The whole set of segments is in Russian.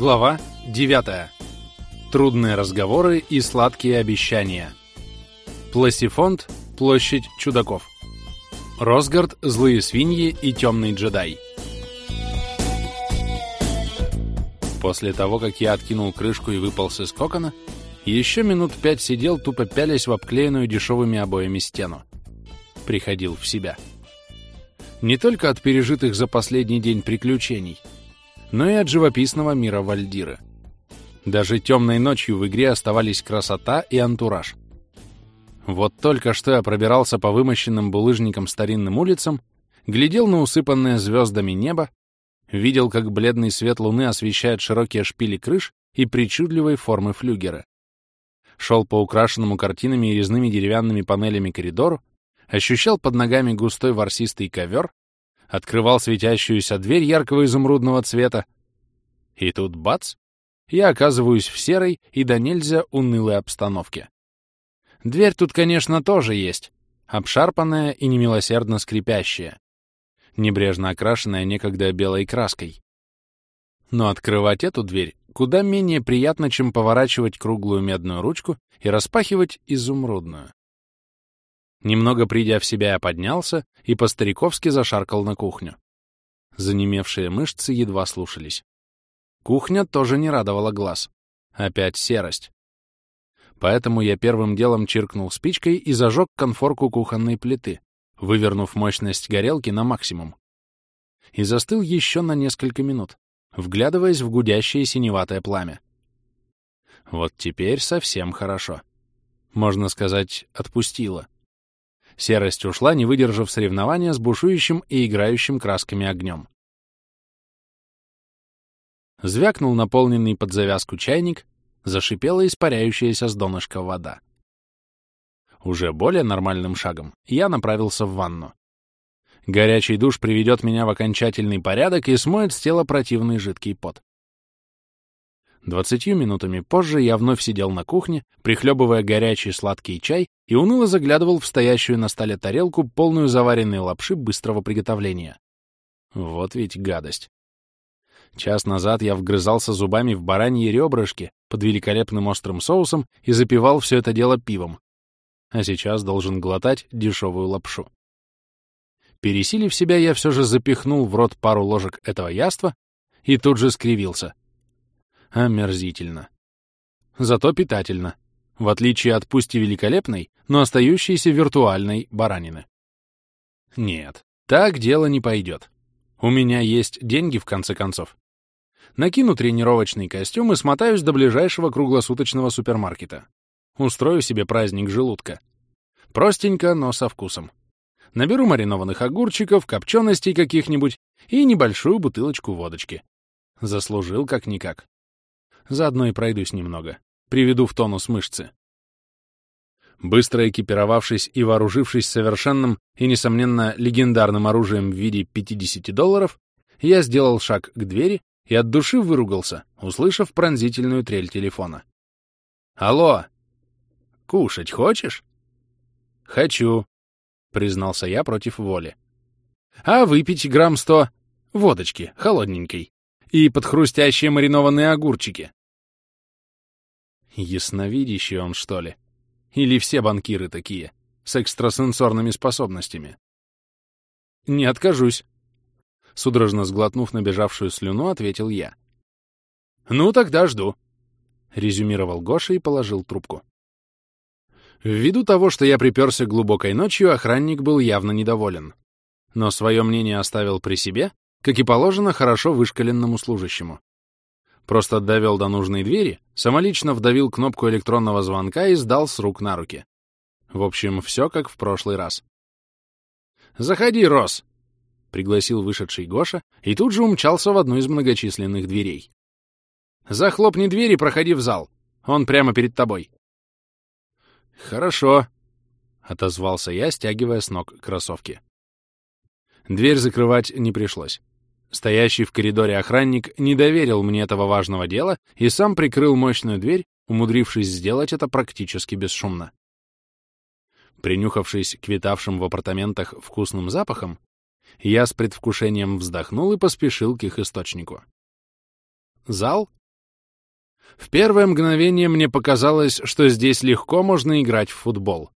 Глава 9. Трудные разговоры и сладкие обещания. Пласифонд, площадь чудаков. Росгард, злые свиньи и темный джедай. После того, как я откинул крышку и выполз из кокона, еще минут пять сидел, тупо пялясь в обклеенную дешевыми обоями стену. Приходил в себя. Не только от пережитых за последний день приключений, но и от живописного мира Вальдиры. Даже темной ночью в игре оставались красота и антураж. Вот только что я пробирался по вымощенным булыжникам старинным улицам, глядел на усыпанное звездами небо, видел, как бледный свет луны освещает широкие шпили крыш и причудливой формы флюгера шел по украшенному картинами и резными деревянными панелями коридору, ощущал под ногами густой ворсистый ковер, открывал светящуюся дверь яркого изумрудного цвета. И тут бац! Я оказываюсь в серой и до нельзя унылой обстановке. Дверь тут, конечно, тоже есть, обшарпанная и немилосердно скрипящая, небрежно окрашенная некогда белой краской. Но открывать эту дверь куда менее приятно, чем поворачивать круглую медную ручку и распахивать изумрудную. Немного придя в себя, я поднялся и по-стариковски зашаркал на кухню. Занемевшие мышцы едва слушались. Кухня тоже не радовала глаз. Опять серость. Поэтому я первым делом чиркнул спичкой и зажег конфорку кухонной плиты, вывернув мощность горелки на максимум. И застыл еще на несколько минут, вглядываясь в гудящее синеватое пламя. Вот теперь совсем хорошо. Можно сказать, отпустила. Серость ушла, не выдержав соревнования с бушующим и играющим красками огнем. Звякнул наполненный под завязку чайник, зашипела испаряющаяся с донышка вода. Уже более нормальным шагом я направился в ванну. Горячий душ приведет меня в окончательный порядок и смоет с тела противный жидкий пот. Двадцатью минутами позже я вновь сидел на кухне, прихлебывая горячий сладкий чай и уныло заглядывал в стоящую на столе тарелку, полную заваренной лапши быстрого приготовления. Вот ведь гадость. Час назад я вгрызался зубами в бараньи ребрышки под великолепным острым соусом и запивал все это дело пивом. А сейчас должен глотать дешевую лапшу. Пересилив себя, я все же запихнул в рот пару ложек этого яства и тут же скривился. Омерзительно. Зато питательно, в отличие от пусть и великолепной, но остающейся виртуальной баранины. Нет, так дело не пойдет. У меня есть деньги, в конце концов. Накину тренировочный костюм и смотаюсь до ближайшего круглосуточного супермаркета. Устрою себе праздник желудка. Простенько, но со вкусом наберу маринованных огурчиков, копченостей каких-нибудь и небольшую бутылочку водочки. Заслужил как-никак. Заодно и пройдусь немного. Приведу в тонус мышцы. Быстро экипировавшись и вооружившись совершенным и, несомненно, легендарным оружием в виде 50 долларов, я сделал шаг к двери и от души выругался, услышав пронзительную трель телефона. «Алло! Кушать хочешь?» «Хочу», — признался я против воли. «А выпить грамм сто водочки, холодненькой, и под хрустящие маринованные огурчики». Ясновидящий он, что ли? Или все банкиры такие, с экстрасенсорными способностями? «Не откажусь», — судорожно сглотнув набежавшую слюну, ответил я. «Ну, тогда жду», — резюмировал Гоша и положил трубку. Ввиду того, что я приперся глубокой ночью, охранник был явно недоволен. Но свое мнение оставил при себе, как и положено хорошо вышкаленному служащему. Просто довел до нужной двери, самолично вдавил кнопку электронного звонка и сдал с рук на руки. В общем, все как в прошлый раз. «Заходи, Рос!» — пригласил вышедший Гоша и тут же умчался в одну из многочисленных дверей. «Захлопни дверь и проходи в зал. Он прямо перед тобой». «Хорошо», — отозвался я, стягивая с ног кроссовки. Дверь закрывать не пришлось. Стоящий в коридоре охранник не доверил мне этого важного дела и сам прикрыл мощную дверь, умудрившись сделать это практически бесшумно. Принюхавшись к витавшим в апартаментах вкусным запахам, я с предвкушением вздохнул и поспешил к их источнику. Зал, В первое мгновение мне показалось, что здесь легко можно играть в футбол.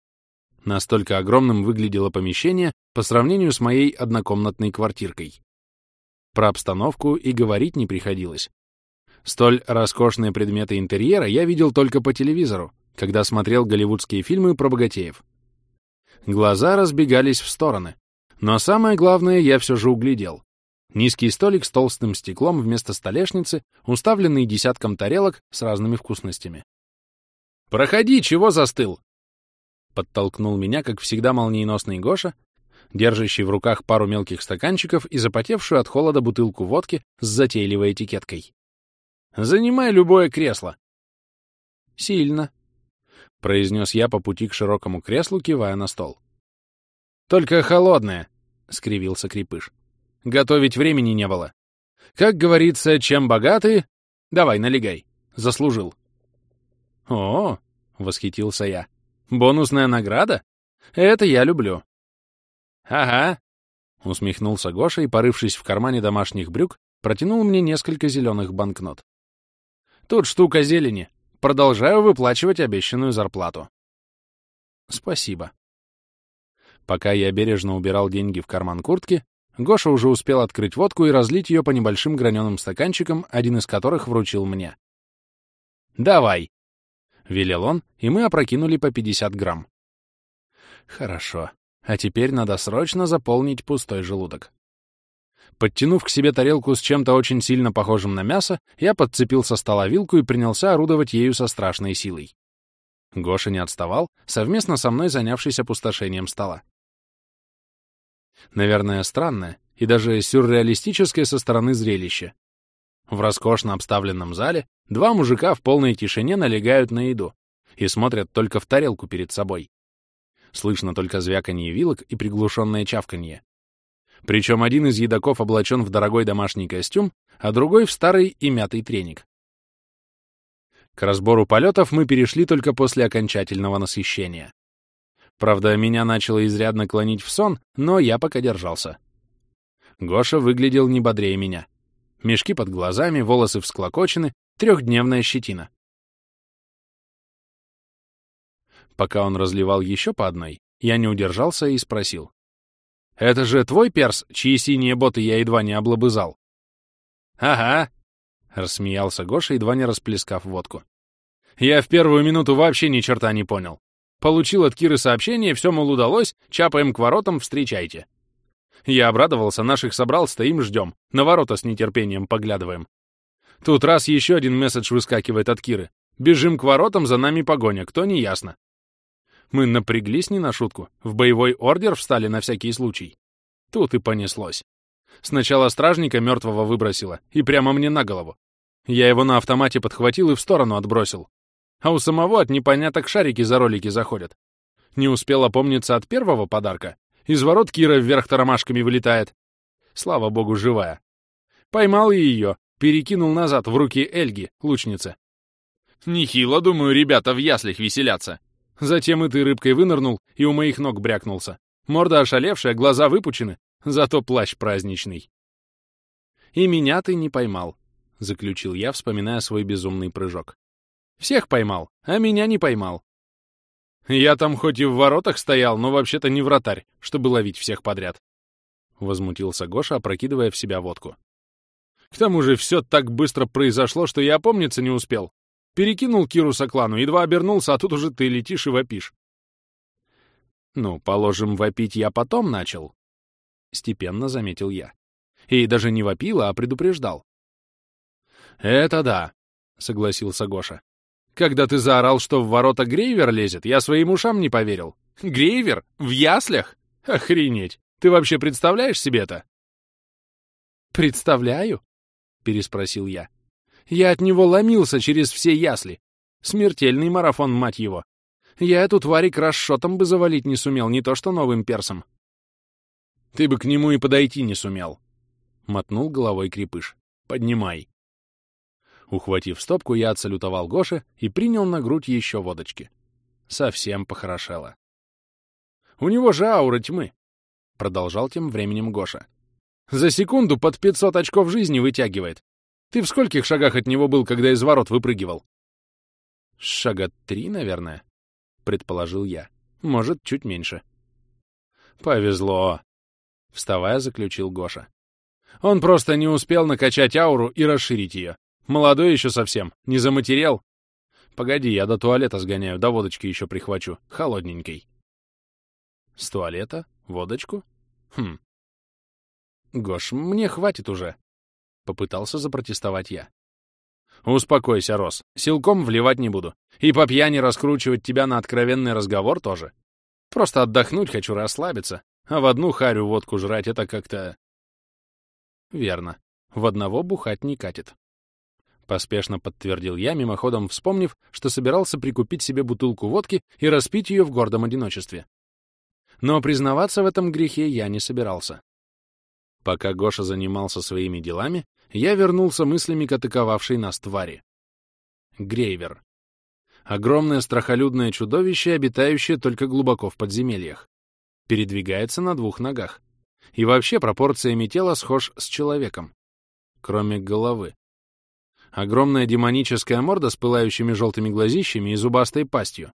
Настолько огромным выглядело помещение по сравнению с моей однокомнатной квартиркой. Про обстановку и говорить не приходилось. Столь роскошные предметы интерьера я видел только по телевизору, когда смотрел голливудские фильмы про богатеев. Глаза разбегались в стороны. Но самое главное я все же углядел. Низкий столик с толстым стеклом вместо столешницы, уставленный десятком тарелок с разными вкусностями. «Проходи, чего застыл?» Подтолкнул меня, как всегда, молниеносный Гоша, держащий в руках пару мелких стаканчиков и запотевшую от холода бутылку водки с затейливой этикеткой. «Занимай любое кресло». «Сильно», — произнес я по пути к широкому креслу, кивая на стол. «Только холодное», — скривился Крепыш. Готовить времени не было. Как говорится, чем богаты... Давай, налегай. Заслужил. О, восхитился я. Бонусная награда? Это я люблю. Ага. Усмехнулся Гоша и, порывшись в кармане домашних брюк, протянул мне несколько зеленых банкнот. Тут штука зелени. Продолжаю выплачивать обещанную зарплату. Спасибо. Пока я бережно убирал деньги в карман куртки, Гоша уже успел открыть водку и разлить ее по небольшим граненым стаканчикам, один из которых вручил мне. «Давай!» — велел он, и мы опрокинули по 50 грамм. «Хорошо. А теперь надо срочно заполнить пустой желудок». Подтянув к себе тарелку с чем-то очень сильно похожим на мясо, я подцепил со стола вилку и принялся орудовать ею со страшной силой. Гоша не отставал, совместно со мной занявшись опустошением стола. Наверное, странное и даже сюрреалистическое со стороны зрелище. В роскошно обставленном зале два мужика в полной тишине налегают на еду и смотрят только в тарелку перед собой. Слышно только звяканье вилок и приглушенное чавканье. Причем один из едоков облачен в дорогой домашний костюм, а другой — в старый и мятый треник. К разбору полетов мы перешли только после окончательного насыщения. Правда, меня начало изрядно клонить в сон, но я пока держался. Гоша выглядел не бодрее меня. Мешки под глазами, волосы всклокочены, трехдневная щетина. Пока он разливал еще по одной, я не удержался и спросил. «Это же твой перс, чьи синие боты я едва не облобызал?» «Ага», — рассмеялся Гоша, едва не расплескав водку. «Я в первую минуту вообще ни черта не понял. Получил от Киры сообщение, все, мол, удалось, чапаем к воротам, встречайте. Я обрадовался, наших собрал, стоим, ждем. На ворота с нетерпением поглядываем. Тут раз еще один месседж выскакивает от Киры. Бежим к воротам, за нами погоня, кто не ясно. Мы напряглись не на шутку, в боевой ордер встали на всякий случай. Тут и понеслось. Сначала стражника мертвого выбросило, и прямо мне на голову. Я его на автомате подхватил и в сторону отбросил а у самого от непоняток шарики за ролики заходят. Не успел опомниться от первого подарка. Из ворот Кира вверх тарамашками вылетает. Слава богу, живая. Поймал ее, перекинул назад в руки Эльги, лучницы. Нехило, думаю, ребята в яслях веселятся. Затем и ты рыбкой вынырнул и у моих ног брякнулся. Морда ошалевшая, глаза выпучены, зато плащ праздничный. «И меня ты не поймал», — заключил я, вспоминая свой безумный прыжок. Всех поймал, а меня не поймал. Я там хоть и в воротах стоял, но вообще-то не вратарь, чтобы ловить всех подряд. Возмутился Гоша, опрокидывая в себя водку. К тому же все так быстро произошло, что я опомниться не успел. Перекинул Киру Соклану, едва обернулся, а тут уже ты летишь и вопишь. Ну, положим, вопить я потом начал. Степенно заметил я. И даже не вопил, а предупреждал. «Это да», — согласился Гоша. Когда ты заорал, что в ворота Грейвер лезет, я своим ушам не поверил. Грейвер? В яслях? Охренеть! Ты вообще представляешь себе это? «Представляю?» — переспросил я. «Я от него ломился через все ясли. Смертельный марафон, мать его. Я эту тварь крашшотом бы завалить не сумел, не то что новым персом». «Ты бы к нему и подойти не сумел», — мотнул головой крепыш. «Поднимай». Ухватив стопку, я отсалютовал Гоше и принял на грудь еще водочки. Совсем похорошело. «У него же аура тьмы», — продолжал тем временем Гоша. «За секунду под 500 очков жизни вытягивает. Ты в скольких шагах от него был, когда из ворот выпрыгивал? Шага три, наверное, предположил я. Может, чуть меньше. Повезло, вставая, заключил Гоша. Он просто не успел накачать ауру и расширить ее. Молодой еще совсем, не заматерел. Погоди, я до туалета сгоняю, до водочки еще прихвачу, холодненькой. С туалета? Водочку? Хм. Гош, мне хватит уже. Попытался запротестовать я. Успокойся, Рос. Силком вливать не буду. И по пьяни раскручивать тебя на откровенный разговор тоже. Просто отдохнуть хочу, расслабиться. А в одну харю водку жрать — это как-то... Верно. В одного бухать не катит. Поспешно подтвердил я, мимоходом вспомнив, что собирался прикупить себе бутылку водки и распить ее в гордом одиночестве. Но признаваться в этом грехе я не собирался. Пока Гоша занимался своими делами, я вернулся мыслями к атаковавшей нас твари. Грейвер. Огромное страхолюдное чудовище, обитающее только глубоко в подземельях. Передвигается на двух ногах. И вообще пропорциями тела схож с человеком. Кроме головы. Огромная демоническая морда с пылающими желтыми глазищами и зубастой пастью.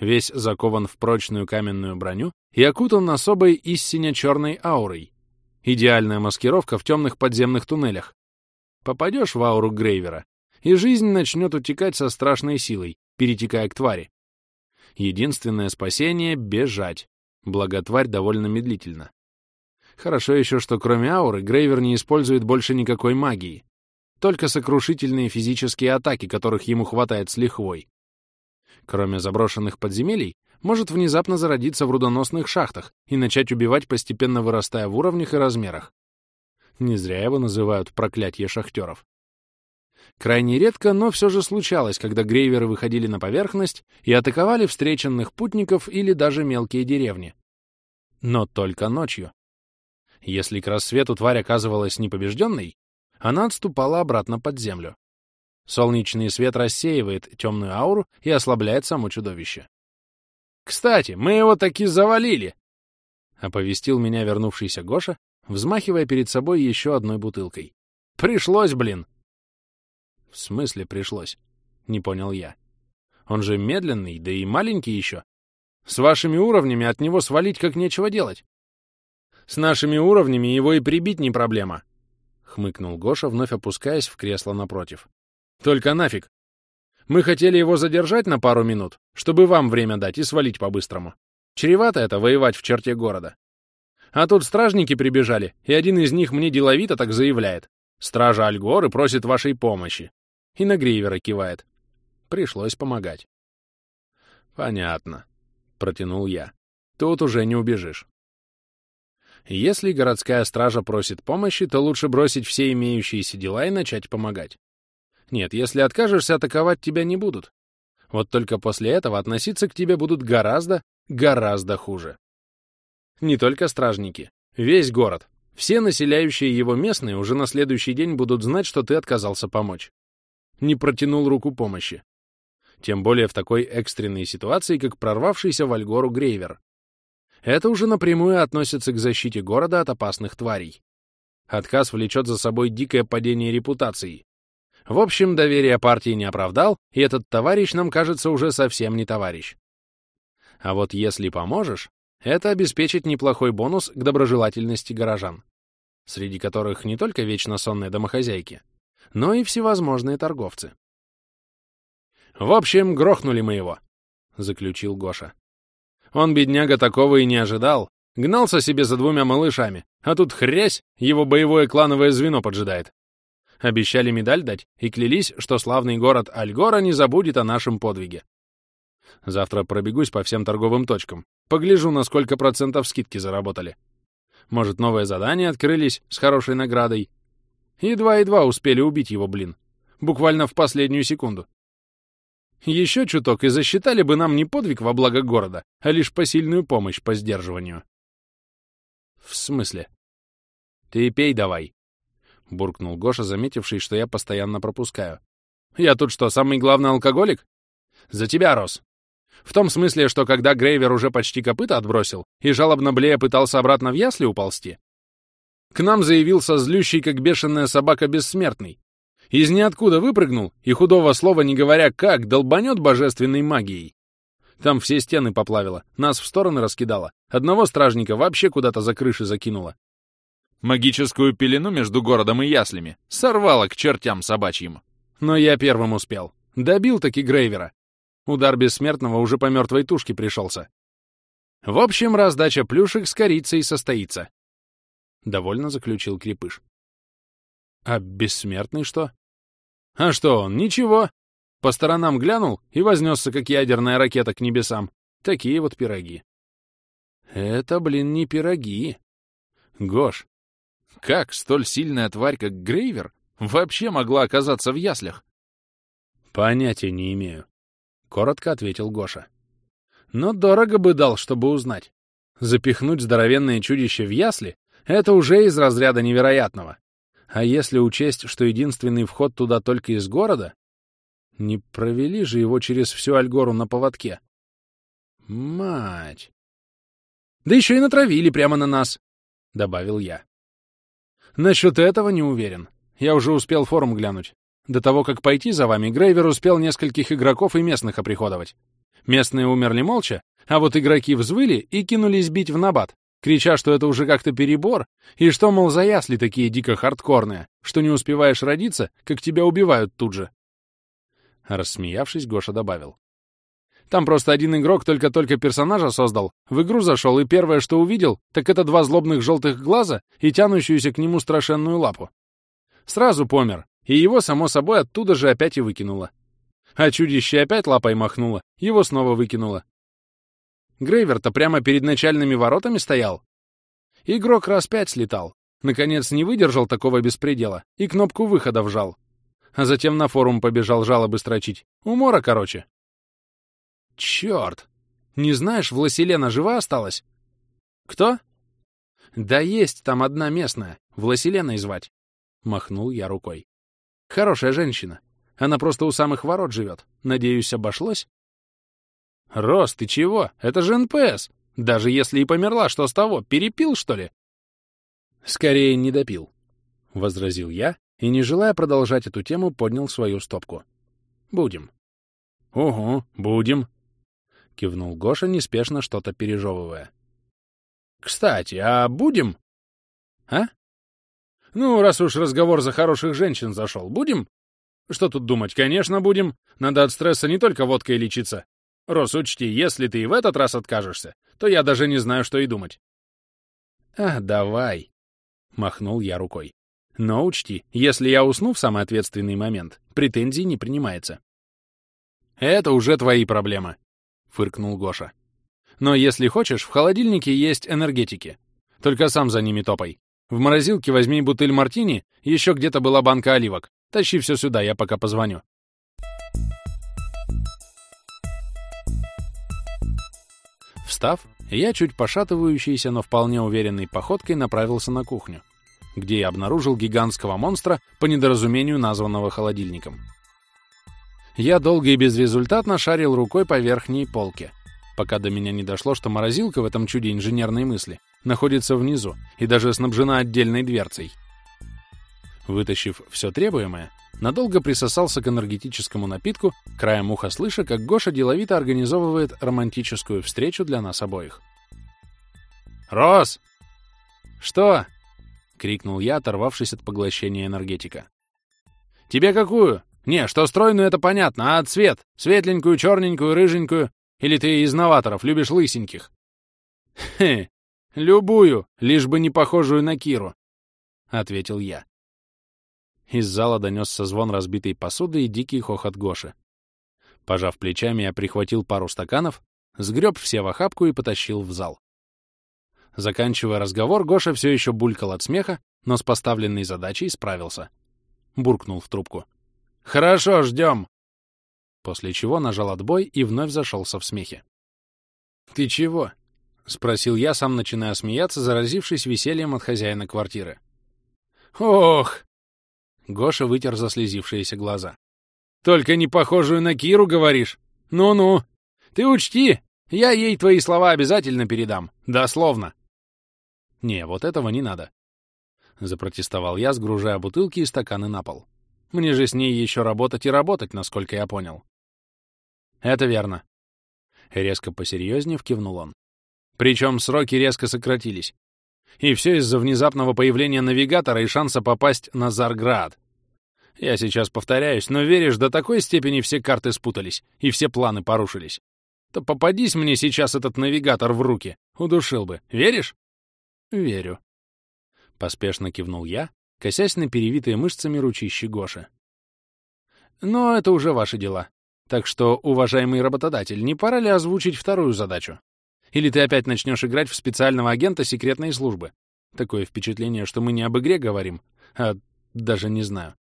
Весь закован в прочную каменную броню и окутан особой истине черной аурой. Идеальная маскировка в темных подземных туннелях. Попадешь в ауру Грейвера, и жизнь начнет утекать со страшной силой, перетекая к твари. Единственное спасение — бежать. Благо довольно медлительна. Хорошо еще, что кроме ауры Грейвер не использует больше никакой магии. Только сокрушительные физические атаки, которых ему хватает с лихвой. Кроме заброшенных подземелий, может внезапно зародиться в рудоносных шахтах и начать убивать, постепенно вырастая в уровнях и размерах. Не зря его называют проклятие шахтеров. Крайне редко, но все же случалось, когда грейверы выходили на поверхность и атаковали встреченных путников или даже мелкие деревни. Но только ночью. Если к рассвету тварь оказывалась непобежденной, она отступала обратно под землю. Солнечный свет рассеивает темную ауру и ослабляет само чудовище. «Кстати, мы его таки завалили!» — оповестил меня вернувшийся Гоша, взмахивая перед собой еще одной бутылкой. «Пришлось, блин!» «В смысле пришлось?» — не понял я. «Он же медленный, да и маленький еще. С вашими уровнями от него свалить как нечего делать». «С нашими уровнями его и прибить не проблема», — хмыкнул Гоша, вновь опускаясь в кресло напротив. «Только нафиг. Мы хотели его задержать на пару минут, чтобы вам время дать и свалить по-быстрому. Чревато это воевать в черте города. А тут стражники прибежали, и один из них мне деловито так заявляет. Стража Альгоры просит вашей помощи. И на Гривера кивает. Пришлось помогать. Понятно, протянул я. Тут уже не убежишь. Если городская стража просит помощи, то лучше бросить все имеющиеся дела и начать помогать. Нет, если откажешься, атаковать тебя не будут. Вот только после этого относиться к тебе будут гораздо, гораздо хуже. Не только стражники. Весь город. Все населяющие его местные уже на следующий день будут знать, что ты отказался помочь. Не протянул руку помощи. Тем более в такой экстренной ситуации, как прорвавшийся в Альгору Грейвер. Это уже напрямую относится к защите города от опасных тварей. Отказ влечет за собой дикое падение репутации. В общем, доверие партии не оправдал, и этот товарищ нам кажется уже совсем не товарищ. А вот если поможешь, это обеспечит неплохой бонус к доброжелательности горожан, среди которых не только вечно сонные домохозяйки, но и всевозможные торговцы. «В общем, грохнули мы его», — заключил Гоша. Он, бедняга, такого и не ожидал. Гнался себе за двумя малышами, а тут хрясь, его боевое клановое звено поджидает. Обещали медаль дать и клялись, что славный город Альгора не забудет о нашем подвиге. Завтра пробегусь по всем торговым точкам. Погляжу, на сколько процентов скидки заработали. Может, новые задания открылись с хорошей наградой. Едва-едва успели убить его, блин. Буквально в последнюю секунду. Еще чуток и засчитали бы нам не подвиг во благо города, а лишь посильную помощь по сдерживанию. В смысле? Ты пей давай, — буркнул Гоша, заметивший, что я постоянно пропускаю. Я тут что, самый главный алкоголик? За тебя, Рос. В том смысле, что когда Грейвер уже почти копыта отбросил и жалобно блея пытался обратно в ясли уползти, к нам заявился злющий, как бешеная собака, бессмертный Из ниоткуда выпрыгнул и, худого слова не говоря как, долбанет божественной магией. Там все стены поплавило, нас в стороны раскидало. Одного стражника вообще куда-то за крыши закинуло. Магическую пелену между городом и яслями сорвало к чертям собачьим. Но я первым успел. Добил таки Грейвера. Удар бессмертного уже по мертвой тушке пришелся. В общем, раздача плюшек с корицей состоится. Довольно заключил Крепыш. А бессмертный что? А что он, ничего. По сторонам глянул и вознесся, как ядерная ракета к небесам. Такие вот пироги. Это, блин, не пироги. Гош, как столь сильная тварь, как Грейвер, вообще могла оказаться в яслях? Понятия не имею. Коротко ответил Гоша. Но дорого бы дал, чтобы узнать. Запихнуть здоровенное чудище в ясли — это уже из разряда невероятного. А если учесть, что единственный вход туда только из города, не провели же его через всю Альгору на поводке. Мать! Да еще и натравили прямо на нас, — добавил я. Насчет этого не уверен. Я уже успел форум глянуть. До того, как пойти за вами, Грейвер успел нескольких игроков и местных оприходовать. Местные умерли молча, а вот игроки взвыли и кинулись бить в набат крича, что это уже как-то перебор, и что, мол, за ясли такие дико хардкорные, что не успеваешь родиться, как тебя убивают тут же. Рассмеявшись, Гоша добавил. Там просто один игрок только-только персонажа создал, в игру зашел, и первое, что увидел, так это два злобных желтых глаза и тянущуюся к нему страшенную лапу. Сразу помер, и его, само собой, оттуда же опять и выкинуло. А чудище опять лапой махнуло, его снова выкинуло. Грейвер-то прямо перед начальными воротами стоял. Игрок раз пять слетал. Наконец не выдержал такого беспредела и кнопку выхода вжал. А затем на форум побежал жалобы строчить. Умора, короче. Чёрт! Не знаешь, Власелена жива осталась? Кто? Да есть там одна местная. Власеленой звать. Махнул я рукой. Хорошая женщина. Она просто у самых ворот живет. Надеюсь, обошлось? «Росс, ты чего? Это же НПС! Даже если и померла, что с того? Перепил, что ли?» «Скорее, не допил», — возразил я, и, не желая продолжать эту тему, поднял свою стопку. «Будем». «Угу, будем», — кивнул Гоша, неспешно что-то пережевывая. «Кстати, а будем?» «А?» «Ну, раз уж разговор за хороших женщин зашел, будем?» «Что тут думать? Конечно, будем. Надо от стресса не только водкой лечиться. Рос, учти, если ты и в этот раз откажешься, то я даже не знаю, что и думать. «А, давай!» — махнул я рукой. «Но учти, если я усну в самый ответственный момент, претензий не принимается». «Это уже твои проблемы», — фыркнул Гоша. «Но если хочешь, в холодильнике есть энергетики. Только сам за ними топай. В морозилке возьми бутыль мартини, еще где-то была банка оливок. Тащи все сюда, я пока позвоню». Встав, я чуть пошатывающейся, но вполне уверенной походкой направился на кухню, где я обнаружил гигантского монстра, по недоразумению названного холодильником. Я долго и безрезультатно шарил рукой по верхней полке, пока до меня не дошло, что морозилка в этом чуде инженерной мысли находится внизу и даже снабжена отдельной дверцей. Вытащив все требуемое, надолго присосался к энергетическому напитку, краем уха слыша, как Гоша деловито организовывает романтическую встречу для нас обоих. «Рос!» «Что?» — крикнул я, оторвавшись от поглощения энергетика. «Тебе какую? Не, что стройную, это понятно, а цвет? Светленькую, черненькую, рыженькую? Или ты из новаторов любишь лысеньких?» «Хе, любую, лишь бы не похожую на Киру», — ответил я. Из зала донесся звон разбитой посуды и дикий хохот Гоши. Пожав плечами, я прихватил пару стаканов, сгреб все в охапку и потащил в зал. Заканчивая разговор, Гоша все еще булькал от смеха, но с поставленной задачей справился. Буркнул в трубку. «Хорошо, ждем!» После чего нажал отбой и вновь зашелся в смехе. «Ты чего?» — спросил я, сам начиная смеяться, заразившись весельем от хозяина квартиры. «Ох!» Гоша вытер заслезившиеся глаза. «Только не похожую на Киру, говоришь? Ну-ну. Ты учти, я ей твои слова обязательно передам. Дословно». «Не, вот этого не надо», — запротестовал я, сгружая бутылки и стаканы на пол. Мне же с ней еще работать и работать, насколько я понял. Это верно. Резко посерьезнее кивнул он. Причем сроки резко сократились. И все из-за внезапного появления навигатора и шанса попасть на Зарград. Я сейчас повторяюсь, но веришь, до такой степени все карты спутались, и все планы порушились. То попадись мне сейчас этот навигатор в руки, удушил бы. Веришь? Верю. Поспешно кивнул я, косясь на перевитые мышцами ручищи Гоши. Но это уже ваши дела. Так что, уважаемый работодатель, не пора ли озвучить вторую задачу? Или ты опять начнешь играть в специального агента секретной службы? Такое впечатление, что мы не об игре говорим, а даже не знаю.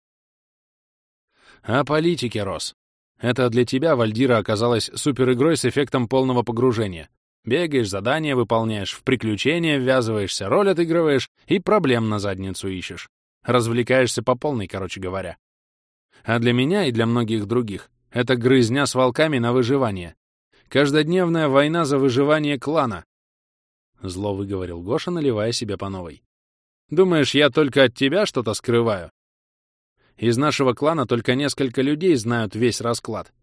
О политике, Рос. Это для тебя, Вальдира, оказалась суперигрой с эффектом полного погружения. Бегаешь, задания выполняешь, в приключения ввязываешься, роль отыгрываешь и проблем на задницу ищешь. Развлекаешься по полной, короче говоря. А для меня и для многих других это грызня с волками на выживание. Каждодневная война за выживание клана. Зло выговорил Гоша, наливая себе по новой. Думаешь, я только от тебя что-то скрываю? Из нашего клана только несколько людей знают весь расклад.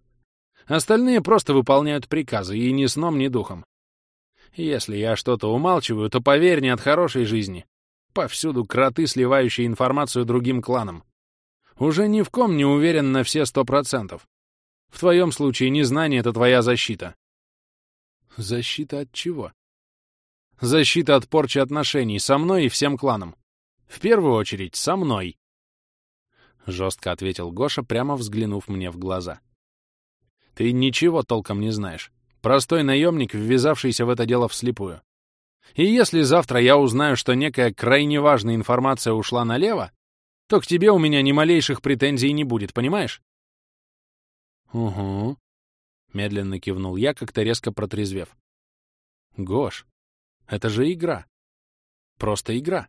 Остальные просто выполняют приказы, и ни сном, ни духом. Если я что-то умалчиваю, то поверь, не от хорошей жизни. Повсюду кроты, сливающие информацию другим кланам. Уже ни в ком не уверен на все сто процентов. В твоем случае незнание — это твоя защита. Защита от чего? Защита от порчи отношений со мной и всем кланом. В первую очередь, со мной. Жестко ответил Гоша, прямо взглянув мне в глаза. Ты ничего толком не знаешь. Простой наемник, ввязавшийся в это дело вслепую. И если завтра я узнаю, что некая крайне важная информация ушла налево, то к тебе у меня ни малейших претензий не будет, понимаешь? «Угу», — медленно кивнул я, как-то резко протрезвев. «Гош, это же игра. Просто игра.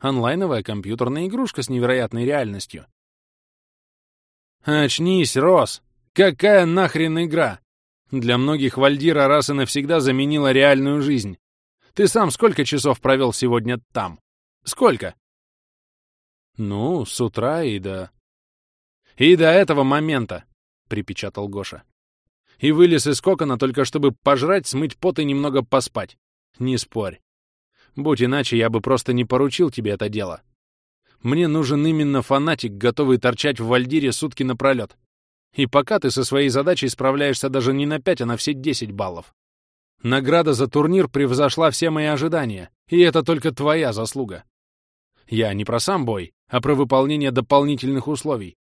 Онлайновая компьютерная игрушка с невероятной реальностью». «Очнись, Рос! Какая нахрен игра? Для многих Вальдира раз и навсегда заменила реальную жизнь. Ты сам сколько часов провел сегодня там? Сколько?» «Ну, с утра и до...» «И до этого момента. — припечатал Гоша. «И вылез из кокона только чтобы пожрать, смыть пот и немного поспать. Не спорь. Будь иначе, я бы просто не поручил тебе это дело. Мне нужен именно фанатик, готовый торчать в Вальдире сутки напролет. И пока ты со своей задачей справляешься даже не на пять, а на все десять баллов. Награда за турнир превзошла все мои ожидания, и это только твоя заслуга. Я не про сам бой, а про выполнение дополнительных условий.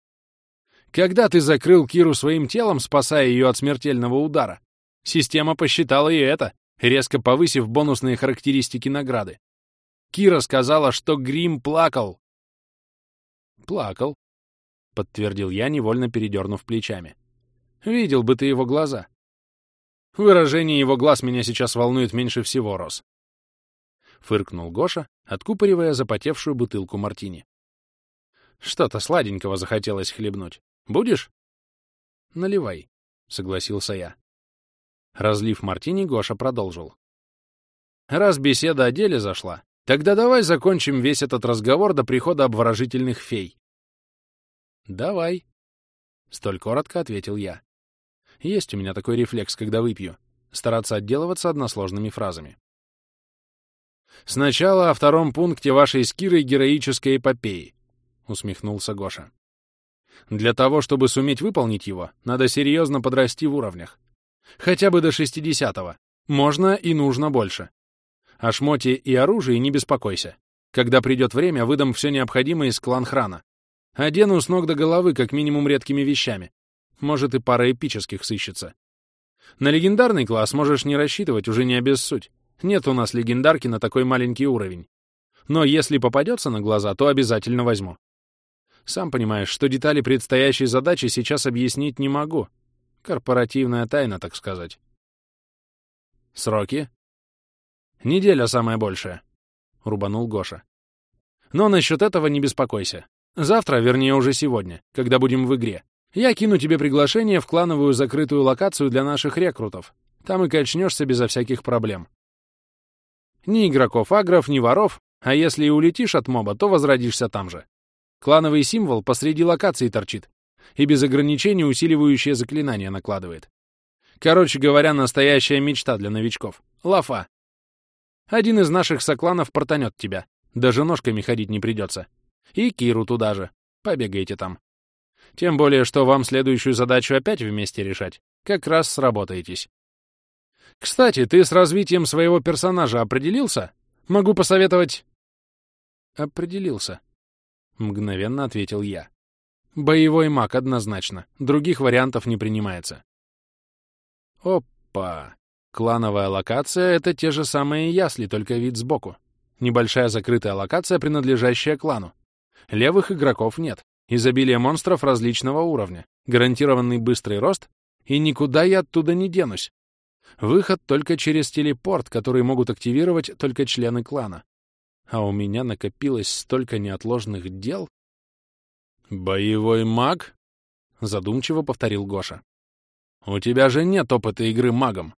Когда ты закрыл Киру своим телом, спасая ее от смертельного удара, система посчитала и это, резко повысив бонусные характеристики награды. Кира сказала, что Грим плакал. Плакал, подтвердил я, невольно передернув плечами. Видел бы ты его глаза. Выражение его глаз меня сейчас волнует меньше всего, Рос. Фыркнул Гоша, откупоривая запотевшую бутылку мартини. Что-то сладенького захотелось хлебнуть. Будешь?» «Наливай», — согласился я. Разлив мартини, Гоша продолжил. «Раз беседа о деле зашла, тогда давай закончим весь этот разговор до прихода обворожительных фей». «Давай», — столь коротко ответил я. Есть у меня такой рефлекс, когда выпью, стараться отделываться односложными фразами. «Сначала о втором пункте вашей с Кирой героической эпопеи», — усмехнулся Гоша. Для того, чтобы суметь выполнить его, надо серьезно подрасти в уровнях. Хотя бы до 60-го. Можно и нужно больше. О шмоте и оружии не беспокойся. Когда придет время, выдам все необходимое из клан-храна. Одену с ног до головы как минимум редкими вещами. Может, и пара эпических сыщется. На легендарный класс можешь не рассчитывать, уже не обессудь. Нет у нас легендарки на такой маленький уровень. Но если попадется на глаза, то обязательно возьму. Сам понимаешь, что детали предстоящей задачи сейчас объяснить не могу. Корпоративная тайна, так сказать. Сроки? Неделя самая большая, — рубанул Гоша. Но насчет этого не беспокойся. Завтра, вернее уже сегодня, когда будем в игре, я кину тебе приглашение в клановую закрытую локацию для наших рекрутов. Там и качнешься безо всяких проблем. Ни игроков агров, ни воров, а если и улетишь от моба, то возродишься там же. Клановый символ посреди локации торчит и без ограничений усиливающее заклинание накладывает. Короче говоря, настоящая мечта для новичков. Лафа. Один из наших сокланов портанет тебя. Даже ножками ходить не придется. И Киру туда же. Побегайте там. Тем более, что вам следующую задачу опять вместе решать. Как раз сработаетесь. Кстати, ты с развитием своего персонажа определился? Могу посоветовать... Определился. Мгновенно ответил я. Боевой маг однозначно. Других вариантов не принимается. Опа! Клановая локация — это те же самые ясли, только вид сбоку. Небольшая закрытая локация, принадлежащая клану. Левых игроков нет. Изобилие монстров различного уровня. Гарантированный быстрый рост. И никуда я оттуда не денусь. Выход только через телепорт, который могут активировать только члены клана. А у меня накопилось столько неотложных дел. «Боевой маг?» — задумчиво повторил Гоша. «У тебя же нет опыта игры магом.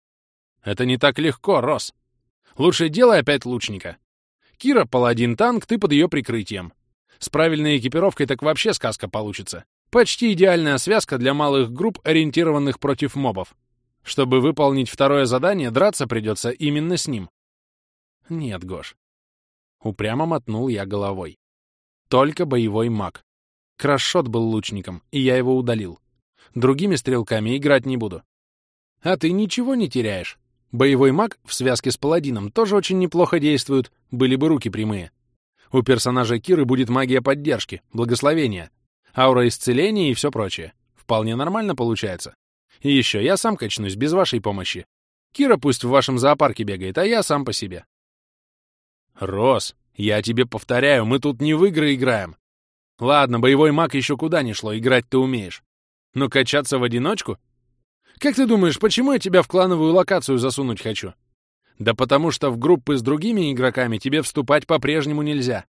Это не так легко, Рос. Лучше делай опять лучника. Кира — паладин-танк, ты под ее прикрытием. С правильной экипировкой так вообще сказка получится. Почти идеальная связка для малых групп, ориентированных против мобов. Чтобы выполнить второе задание, драться придется именно с ним. Нет, Гош. Упрямо мотнул я головой. Только боевой маг. Крашшот был лучником, и я его удалил. Другими стрелками играть не буду. А ты ничего не теряешь. Боевой маг в связке с паладином тоже очень неплохо действует, были бы руки прямые. У персонажа Киры будет магия поддержки, благословения, аура исцеления и все прочее. Вполне нормально получается. И еще я сам качнусь без вашей помощи. Кира пусть в вашем зоопарке бегает, а я сам по себе. Рос, я тебе повторяю, мы тут не в игры играем. Ладно, боевой маг еще куда ни шло, играть ты умеешь. Но качаться в одиночку как ты думаешь, почему я тебя в клановую локацию засунуть хочу? Да потому что в группы с другими игроками тебе вступать по-прежнему нельзя.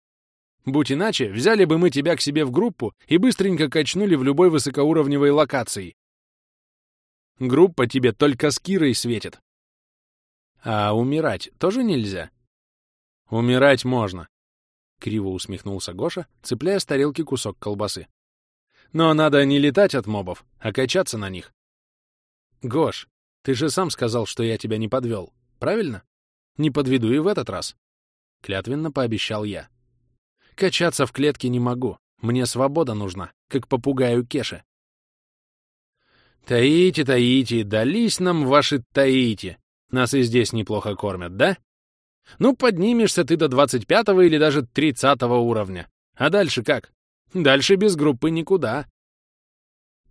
Будь иначе, взяли бы мы тебя к себе в группу и быстренько качнули в любой высокоуровневой локации. Группа тебе только с Кирой светит. А умирать тоже нельзя? Умирать можно. Криво усмехнулся Гоша, цепляя с тарелки кусок колбасы. Но надо не летать от мобов, а качаться на них. Гош, ты же сам сказал, что я тебя не подвел, правильно? Не подведу и в этот раз. Клятвенно пообещал я. Качаться в клетке не могу. Мне свобода нужна, как попугаю Кеше. Таите, таите, дались нам ваши таите. Нас и здесь неплохо кормят, да? Ну, поднимешься ты до 25 или даже 30 уровня. А дальше как? Дальше без группы никуда.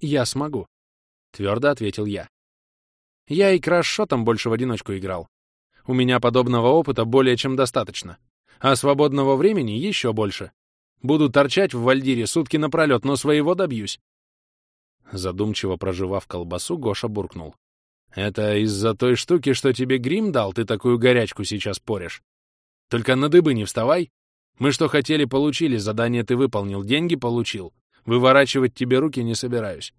Я смогу, — твердо ответил я. Я и крашшотом больше в одиночку играл. У меня подобного опыта более чем достаточно. А свободного времени еще больше. Буду торчать в Вальдире сутки напролет, но своего добьюсь. Задумчиво проживав колбасу, Гоша буркнул. «Это из-за той штуки, что тебе грим дал, ты такую горячку сейчас порешь? Только на дыбы не вставай. Мы что хотели, получили, задание ты выполнил, деньги получил. Выворачивать тебе руки не собираюсь.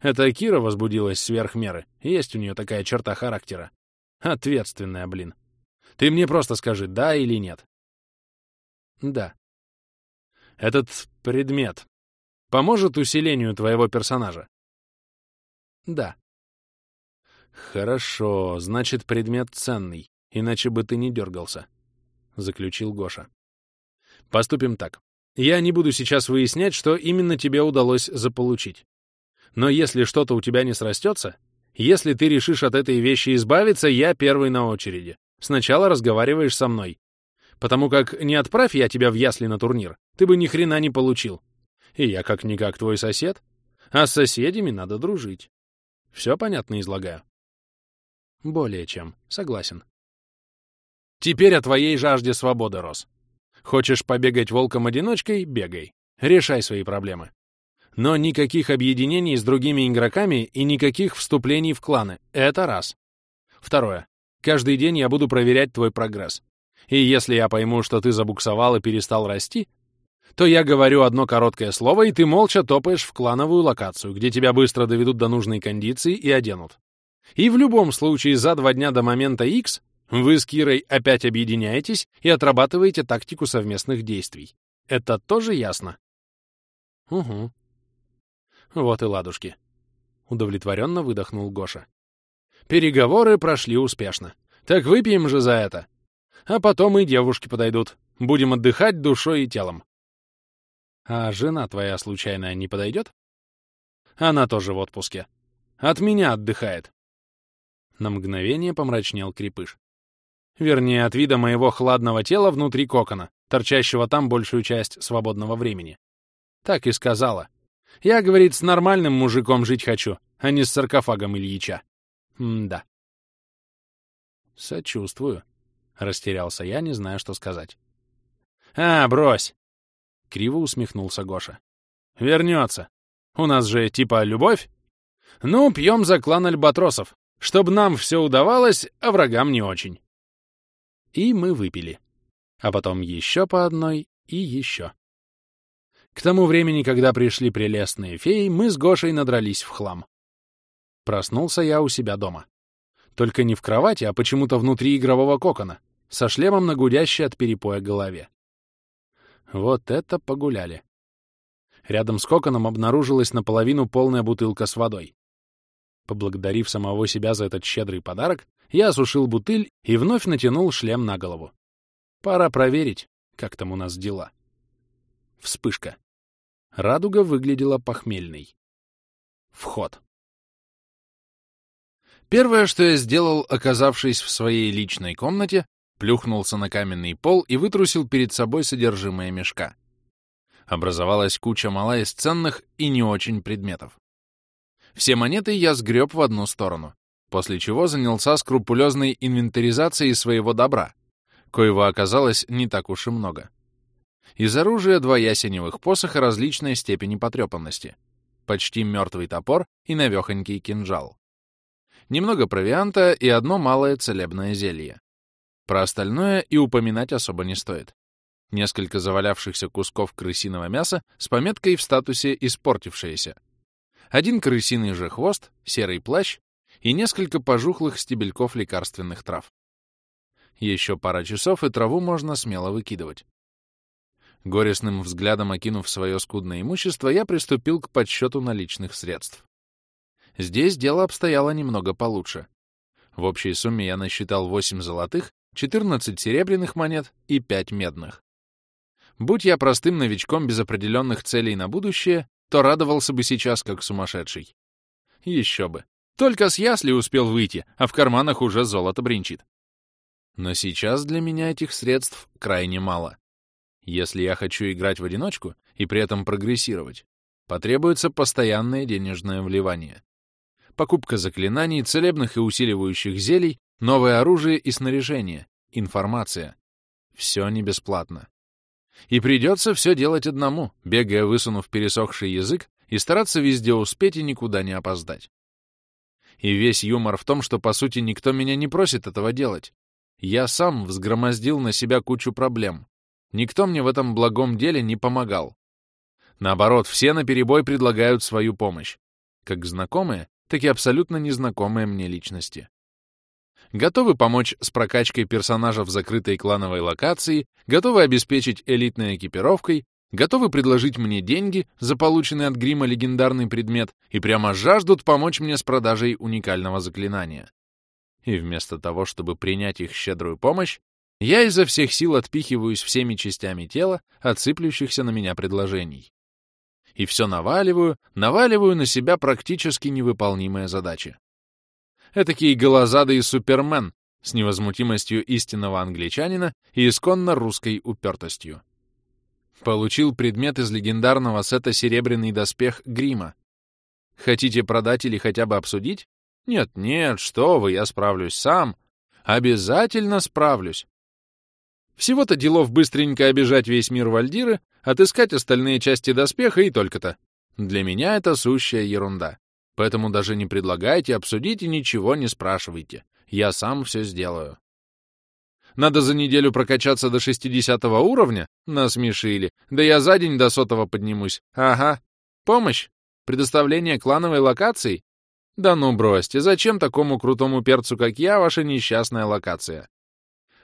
Это Кира возбудилась сверх меры. Есть у нее такая черта характера. Ответственная, блин. Ты мне просто скажи, да или нет. Да. Этот предмет поможет усилению твоего персонажа? Да. Хорошо, значит, предмет ценный, иначе бы ты не дергался, — заключил Гоша. Поступим так. Я не буду сейчас выяснять, что именно тебе удалось заполучить. Но если что-то у тебя не срастется, если ты решишь от этой вещи избавиться, я первый на очереди. Сначала разговариваешь со мной. Потому как не отправь я тебя в ясли на турнир, ты бы ни хрена не получил. И я как-никак твой сосед. А с соседями надо дружить. Все понятно излагаю? Более чем. Согласен. Теперь о твоей жажде свободы, Рос. Хочешь побегать волком-одиночкой — бегай. Решай свои проблемы. Но никаких объединений с другими игроками и никаких вступлений в кланы. Это раз. Второе. Каждый день я буду проверять твой прогресс. И если я пойму, что ты забуксовал и перестал расти, то я говорю одно короткое слово, и ты молча топаешь в клановую локацию, где тебя быстро доведут до нужной кондиции и оденут. И в любом случае за два дня до момента X вы с Кирой опять объединяетесь и отрабатываете тактику совместных действий. Это тоже ясно? Угу. Вот и ладушки. Удовлетворенно выдохнул Гоша. Переговоры прошли успешно. Так выпьем же за это. А потом и девушки подойдут. Будем отдыхать душой и телом. А жена твоя случайно не подойдет? Она тоже в отпуске. От меня отдыхает. На мгновение помрачнел крепыш. Вернее, от вида моего хладного тела внутри кокона, торчащего там большую часть свободного времени. Так и сказала. Я, говорит, с нормальным мужиком жить хочу, а не с саркофагом Ильича. М-да. Сочувствую. Растерялся я, не зная, что сказать. А, брось! Криво усмехнулся Гоша. Вернется. У нас же типа любовь. Ну, пьем за клан альбатросов, чтобы нам все удавалось, а врагам не очень. И мы выпили. А потом еще по одной и еще. К тому времени, когда пришли прелестные феи, мы с Гошей надрались в хлам. Проснулся я у себя дома. Только не в кровати, а почему-то внутри игрового кокона, со шлемом на гудящей от перепоя голове. Вот это погуляли. Рядом с коконом обнаружилась наполовину полная бутылка с водой. Поблагодарив самого себя за этот щедрый подарок, я осушил бутыль и вновь натянул шлем на голову. Пора проверить, как там у нас дела. Вспышка. Радуга выглядела похмельной. Вход. Первое, что я сделал, оказавшись в своей личной комнате, плюхнулся на каменный пол и вытрусил перед собой содержимое мешка. Образовалась куча мала из ценных и не очень предметов. Все монеты я сгреб в одну сторону, после чего занялся скрупулезной инвентаризацией своего добра, коего оказалось не так уж и много. Из оружия два ясеневых посоха различной степени потрепанности, почти мертвый топор и навехонький кинжал. Немного провианта и одно малое целебное зелье. Про остальное и упоминать особо не стоит. Несколько завалявшихся кусков крысиного мяса с пометкой в статусе «испортившееся». Один крысиный же хвост, серый плащ и несколько пожухлых стебельков лекарственных трав. Еще пара часов, и траву можно смело выкидывать. Горестным взглядом окинув свое скудное имущество, я приступил к подсчету наличных средств. Здесь дело обстояло немного получше. В общей сумме я насчитал 8 золотых, 14 серебряных монет и 5 медных. Будь я простым новичком без определенных целей на будущее, то радовался бы сейчас как сумасшедший. Еще бы. Только с ясли успел выйти, а в карманах уже золото бренчит. Но сейчас для меня этих средств крайне мало. Если я хочу играть в одиночку и при этом прогрессировать, потребуется постоянное денежное вливание. Покупка заклинаний, целебных и усиливающих зелий, новое оружие и снаряжение, информация. Все не бесплатно. И придется все делать одному, бегая, высунув пересохший язык и стараться везде успеть и никуда не опоздать. И весь юмор в том, что, по сути, никто меня не просит этого делать. Я сам взгромоздил на себя кучу проблем, Никто мне в этом благом деле не помогал. Наоборот, все наперебой предлагают свою помощь. Как знакомые, так и абсолютно незнакомые мне личности. Готовы помочь с прокачкой персонажа в закрытой клановой локации, готовы обеспечить элитной экипировкой, готовы предложить мне деньги за полученный от грима легендарный предмет и прямо жаждут помочь мне с продажей уникального заклинания. И вместо того, чтобы принять их щедрую помощь, я изо всех сил отпихиваюсь всеми частями тела от сыплющихся на меня предложений. И все наваливаю, наваливаю на себя практически невыполнимые задачи. Этакий голозадый супермен с невозмутимостью истинного англичанина и исконно русской упертостью. Получил предмет из легендарного сета «Серебряный доспех» Грима. Хотите продать или хотя бы обсудить? Нет-нет, что вы, я справлюсь сам. Обязательно справлюсь. Всего-то делов быстренько обижать весь мир Вальдиры, отыскать остальные части доспеха и только-то. Для меня это сущая ерунда. Поэтому даже не предлагайте, обсудите, ничего не спрашивайте. Я сам все сделаю. Надо за неделю прокачаться до 60 уровня? Насмешили. Да я за день до сотого поднимусь. Ага. Помощь? Предоставление клановой локации? Да ну бросьте, зачем такому крутому перцу, как я, ваша несчастная локация?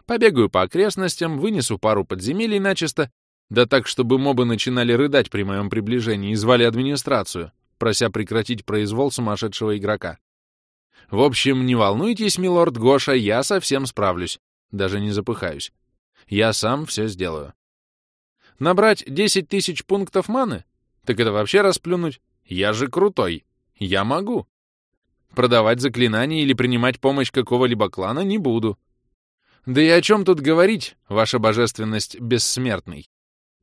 Побегаю по окрестностям, вынесу пару подземелий начисто Да так, чтобы мобы начинали рыдать при моем приближении и звали администрацию, прося прекратить произвол сумасшедшего игрока. В общем, не волнуйтесь, милорд Гоша, я совсем справлюсь. Даже не запыхаюсь. Я сам все сделаю. Набрать 10 тысяч пунктов маны? Так это вообще расплюнуть. Я же крутой. Я могу. Продавать заклинания или принимать помощь какого-либо клана не буду. Да и о чем тут говорить, ваша божественность бессмертный.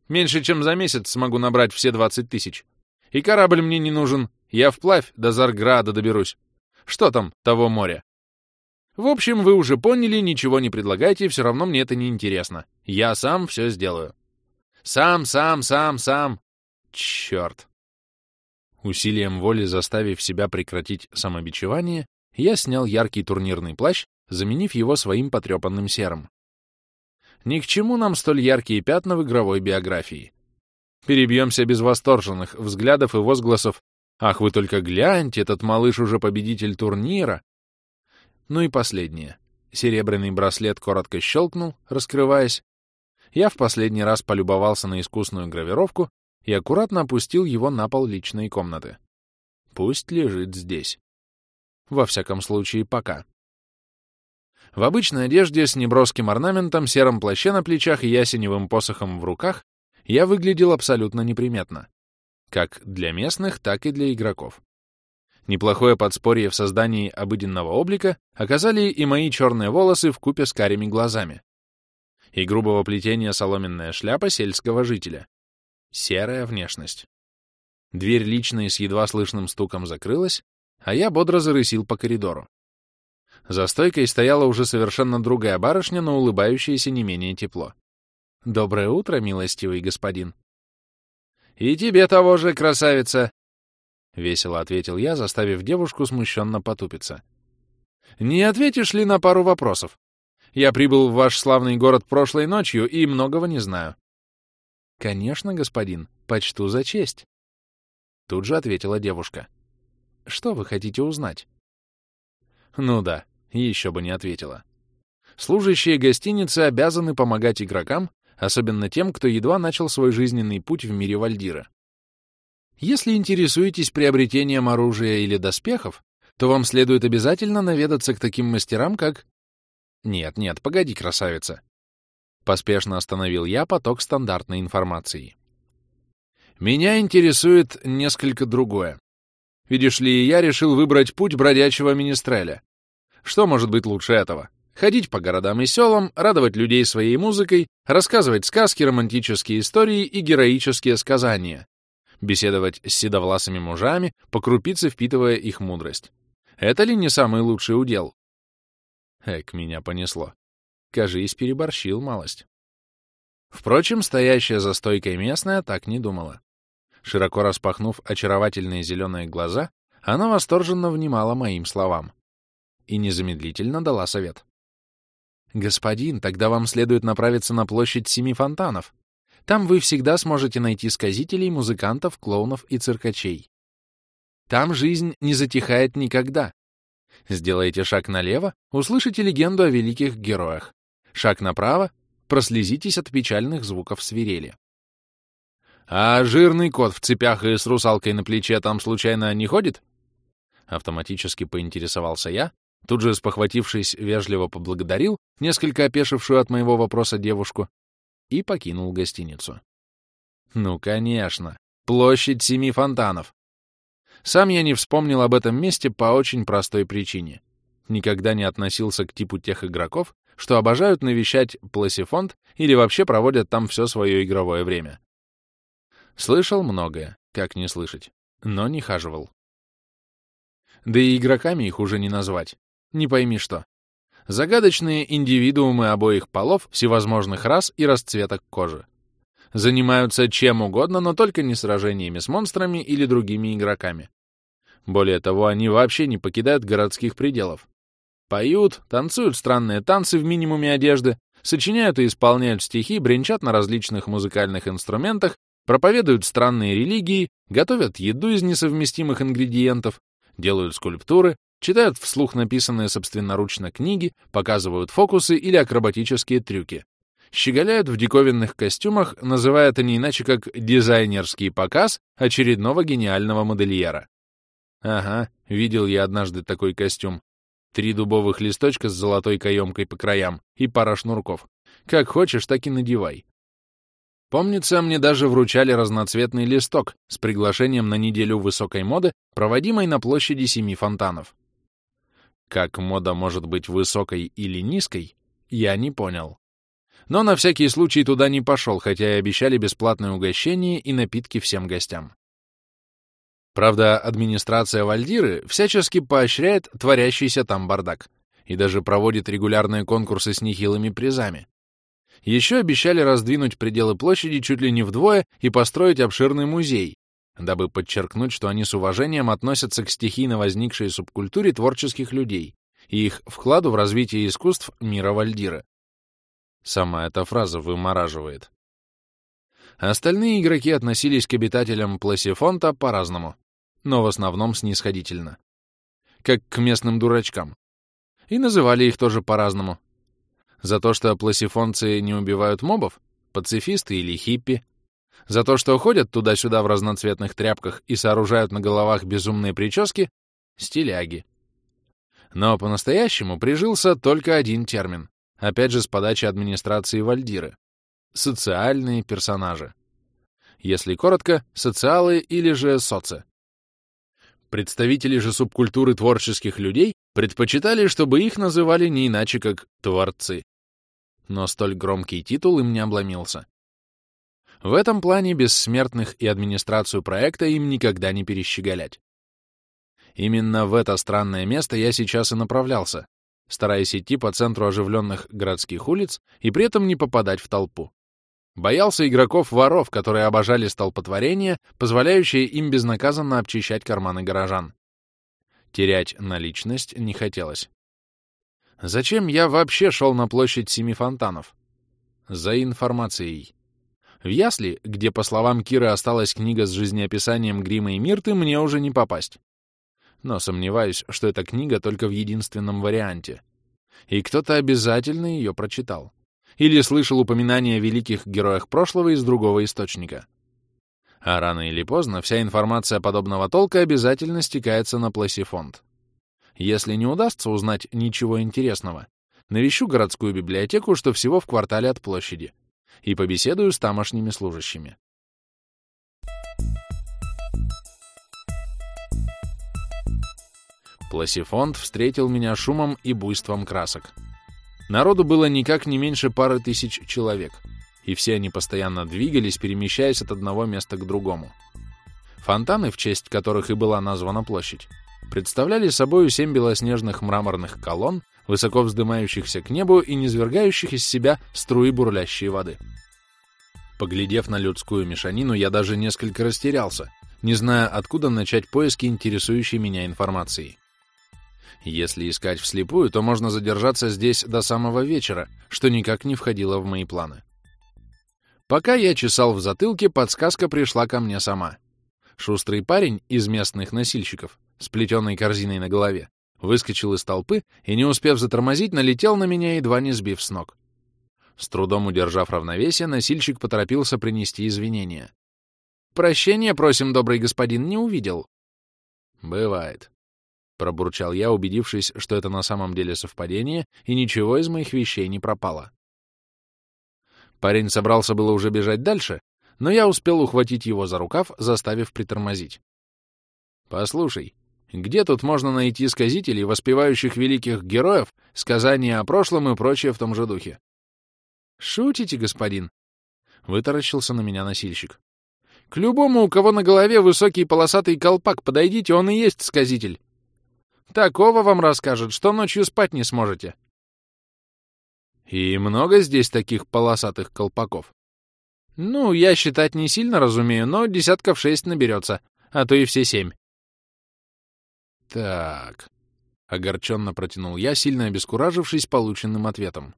Меньше чем за месяц смогу набрать все 20 тысяч. И корабль мне не нужен. Я вплавь до Зарграда доберусь. Что там, того моря? В общем, вы уже поняли, ничего не предлагайте, все равно мне это не интересно. Я сам все сделаю. Сам, сам, сам, сам. Черт. Усилием воли заставив себя прекратить самобичевание, я снял яркий турнирный плащ, заменив его своим потрепанным серым. Ни к чему нам столь яркие пятна в игровой биографии. Перебьемся без восторженных взглядов и возгласов «Ах, вы только гляньте, этот малыш уже победитель турнира!» Ну и последнее. Серебряный браслет коротко щелкнул, раскрываясь. Я в последний раз полюбовался на искусную гравировку и аккуратно опустил его на пол личной комнаты. Пусть лежит здесь. Во всяком случае, пока. В обычной одежде с неброским орнаментом, сером плаще на плечах и ясеневым посохом в руках я выглядел абсолютно неприметно. Как для местных, так и для игроков. Неплохое подспорье в создании обыденного облика оказали и мои черные волосы в купе с карими глазами. И грубого плетения соломенная шляпа сельского жителя. Серая внешность. Дверь личной с едва слышным стуком закрылась, а я бодро зарысил по коридору. За стойкой стояла уже совершенно другая барышня, но улыбающаяся не менее тепло. «Доброе утро, милостивый господин!» «И тебе того же, красавица!» — весело ответил я, заставив девушку смущенно потупиться. «Не ответишь ли на пару вопросов? Я прибыл в ваш славный город прошлой ночью и многого не знаю. «Конечно, господин, почту за честь», — тут же ответила девушка. «Что вы хотите узнать?» «Ну да, еще бы не ответила. Служащие гостиницы обязаны помогать игрокам, особенно тем, кто едва начал свой жизненный путь в мире Вальдира. Если интересуетесь приобретением оружия или доспехов, то вам следует обязательно наведаться к таким мастерам, как... Нет, нет, погоди, красавица. Поспешно остановил я поток стандартной информации. Меня интересует несколько другое. Видишь ли, я решил выбрать путь бродячего министреля. Что может быть лучше этого? Ходить по городам и селам, радовать людей своей музыкой, рассказывать сказки, романтические истории и героические сказания. Беседовать с седовласыми мужами, по крупице впитывая их мудрость. Это ли не самый лучший удел? Эк, меня понесло. Кажись, переборщил малость. Впрочем, стоящая за стойкой местная так не думала. Широко распахнув очаровательные зеленые глаза, она восторженно внимала моим словам. И незамедлительно дала совет. «Господин, тогда вам следует направиться на площадь Семи Фонтанов. Там вы всегда сможете найти сказителей, музыкантов, клоунов и циркачей. Там жизнь не затихает никогда. Сделаете шаг налево, услышите легенду о великих героях. Шаг направо, прослезитесь от печальных звуков свирели. «А жирный кот в цепях и с русалкой на плече там случайно не ходит?» Автоматически поинтересовался я, тут же спохватившись, вежливо поблагодарил несколько опешившую от моего вопроса девушку и покинул гостиницу. Ну, конечно, площадь семи фонтанов. Сам я не вспомнил об этом месте по очень простой причине. Никогда не относился к типу тех игроков, что обожают навещать Пласифонд или вообще проводят там все свое игровое время. Слышал многое, как не слышать, но не хаживал. Да и игроками их уже не назвать. Не пойми что. Загадочные индивидуумы обоих полов, всевозможных рас и расцветок кожи. Занимаются чем угодно, но только не сражениями с монстрами или другими игроками. Более того, они вообще не покидают городских пределов. Поют, танцуют странные танцы в минимуме одежды, сочиняют и исполняют стихи, бренчат на различных музыкальных инструментах, проповедуют странные религии, готовят еду из несовместимых ингредиентов, делают скульптуры, читают вслух написанные собственноручно книги, показывают фокусы или акробатические трюки, щеголяют в диковинных костюмах, называя это не иначе как дизайнерский показ очередного гениального модельера. Ага, видел я однажды такой костюм. Три дубовых листочка с золотой каемкой по краям и пара шнурков. Как хочешь, так и надевай. Помнится, мне даже вручали разноцветный листок с приглашением на неделю высокой моды, проводимой на площади Семи Фонтанов. Как мода может быть высокой или низкой, я не понял. Но на всякий случай туда не пошел, хотя и обещали бесплатное угощение и напитки всем гостям. Правда, администрация Вальдиры всячески поощряет творящийся там бардак и даже проводит регулярные конкурсы с нехилыми призами. Еще обещали раздвинуть пределы площади чуть ли не вдвое и построить обширный музей, дабы подчеркнуть, что они с уважением относятся к стихийно возникшей субкультуре творческих людей и их вкладу в развитие искусств мира Вальдира. Сама эта фраза вымораживает. Остальные игроки относились к обитателям Пласифонта по-разному, но в основном снисходительно. Как к местным дурачкам. И называли их тоже по-разному. За то, что пласифонцы не убивают мобов, пацифисты или хиппи. За то, что ходят туда-сюда в разноцветных тряпках и сооружают на головах безумные прически, стиляги. Но по-настоящему прижился только один термин, опять же с подачи администрации Вальдиры — социальные персонажи. Если коротко, социалы или же соци. Представители же субкультуры творческих людей предпочитали, чтобы их называли не иначе, как «творцы». Но столь громкий титул им не обломился. В этом плане бессмертных и администрацию проекта им никогда не перещеголять. Именно в это странное место я сейчас и направлялся, стараясь идти по центру оживленных городских улиц и при этом не попадать в толпу. Боялся игроков-воров, которые обожали столпотворение, позволяющее им безнаказанно обчищать карманы горожан. Терять наличность не хотелось. Зачем я вообще шел на площадь Семи Фонтанов? За информацией. В Ясли, где, по словам Киры, осталась книга с жизнеописанием Грима и Мирты, мне уже не попасть. Но сомневаюсь, что эта книга только в единственном варианте. И кто-то обязательно ее прочитал или слышал упоминания о великих героях прошлого из другого источника. А рано или поздно вся информация подобного толка обязательно стекается на пласифонд. Если не удастся узнать ничего интересного, навещу городскую библиотеку, что всего в квартале от площади, и побеседую с тамошними служащими. Пласифонд встретил меня шумом и буйством красок. Народу было никак не меньше пары тысяч человек, и все они постоянно двигались, перемещаясь от одного места к другому. Фонтаны, в честь которых и была названа площадь, представляли собой семь белоснежных мраморных колонн, высоко вздымающихся к небу и низвергающих из себя струи бурлящей воды. Поглядев на людскую мешанину, я даже несколько растерялся, не зная, откуда начать поиски интересующей меня информации. Если искать вслепую, то можно задержаться здесь до самого вечера, что никак не входило в мои планы. Пока я чесал в затылке, подсказка пришла ко мне сама. Шустрый парень из местных носильщиков, с плетеной корзиной на голове, выскочил из толпы и, не успев затормозить, налетел на меня, едва не сбив с ног. С трудом удержав равновесие, носильщик поторопился принести извинения. «Прощения просим, добрый господин, не увидел». «Бывает», — пробурчал я, убедившись, что это на самом деле совпадение, и ничего из моих вещей не пропало. Парень собрался было уже бежать дальше, но я успел ухватить его за рукав, заставив притормозить. «Послушай, где тут можно найти сказителей, воспевающих великих героев, сказания о прошлом и прочее в том же духе?» «Шутите, господин?» — вытаращился на меня носильщик. «К любому, у кого на голове высокий полосатый колпак, подойдите, он и есть сказитель. Такого вам расскажет, что ночью спать не сможете. И много здесь таких полосатых колпаков? Ну, я считать не сильно разумею, но десятков шесть наберется, а то и все семь. Так, — огорченно протянул я, сильно обескуражившись полученным ответом.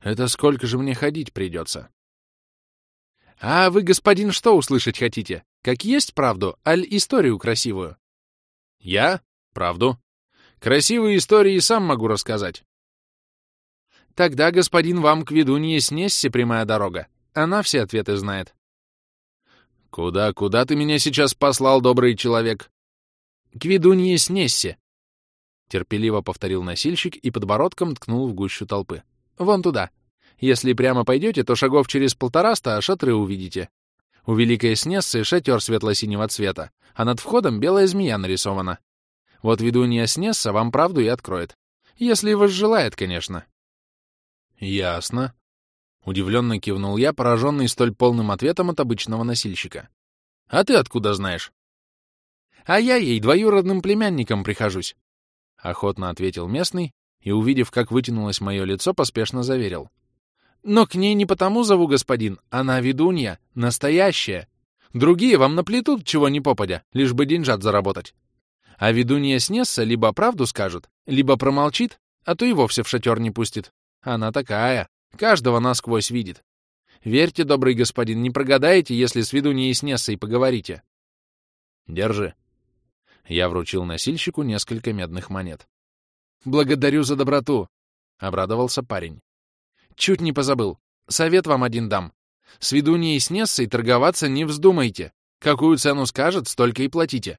Это сколько же мне ходить придется? А вы, господин, что услышать хотите? Как есть правду, аль историю красивую? Я? Правду. Красивые истории сам могу рассказать. Тогда, господин, вам к ведунье снесся прямая дорога. Она все ответы знает. Куда, куда ты меня сейчас послал, добрый человек? К ведунье снесся. Терпеливо повторил носильщик и подбородком ткнул в гущу толпы. Вон туда. Если прямо пойдете, то шагов через полтораста шатры увидите. У Великой Снессы шатер светло-синего цвета, а над входом белая змея нарисована. Вот ведунья Снесса вам правду и откроет. Если возжелает, конечно. Ясно. Удивленно кивнул я, пораженный столь полным ответом от обычного носильщика. А ты откуда знаешь? А я ей двоюродным племянником прихожусь. Охотно ответил местный и, увидев, как вытянулось мое лицо, поспешно заверил. Но к ней не потому зову, господин. Она ведунья, настоящая. Другие вам наплетут, чего не попадя, лишь бы деньжат заработать. А ведунья снесся либо правду скажет, либо промолчит, а то и вовсе в шатер не пустит. Она такая, каждого насквозь видит. Верьте, добрый господин, не прогадаете, если с ведуньей снесся и поговорите. Держи. Я вручил носильщику несколько медных монет. Благодарю за доброту, — обрадовался парень. Чуть не позабыл. Совет вам один дам. С ведуньей с Нессой торговаться не вздумайте. Какую цену скажет, столько и платите.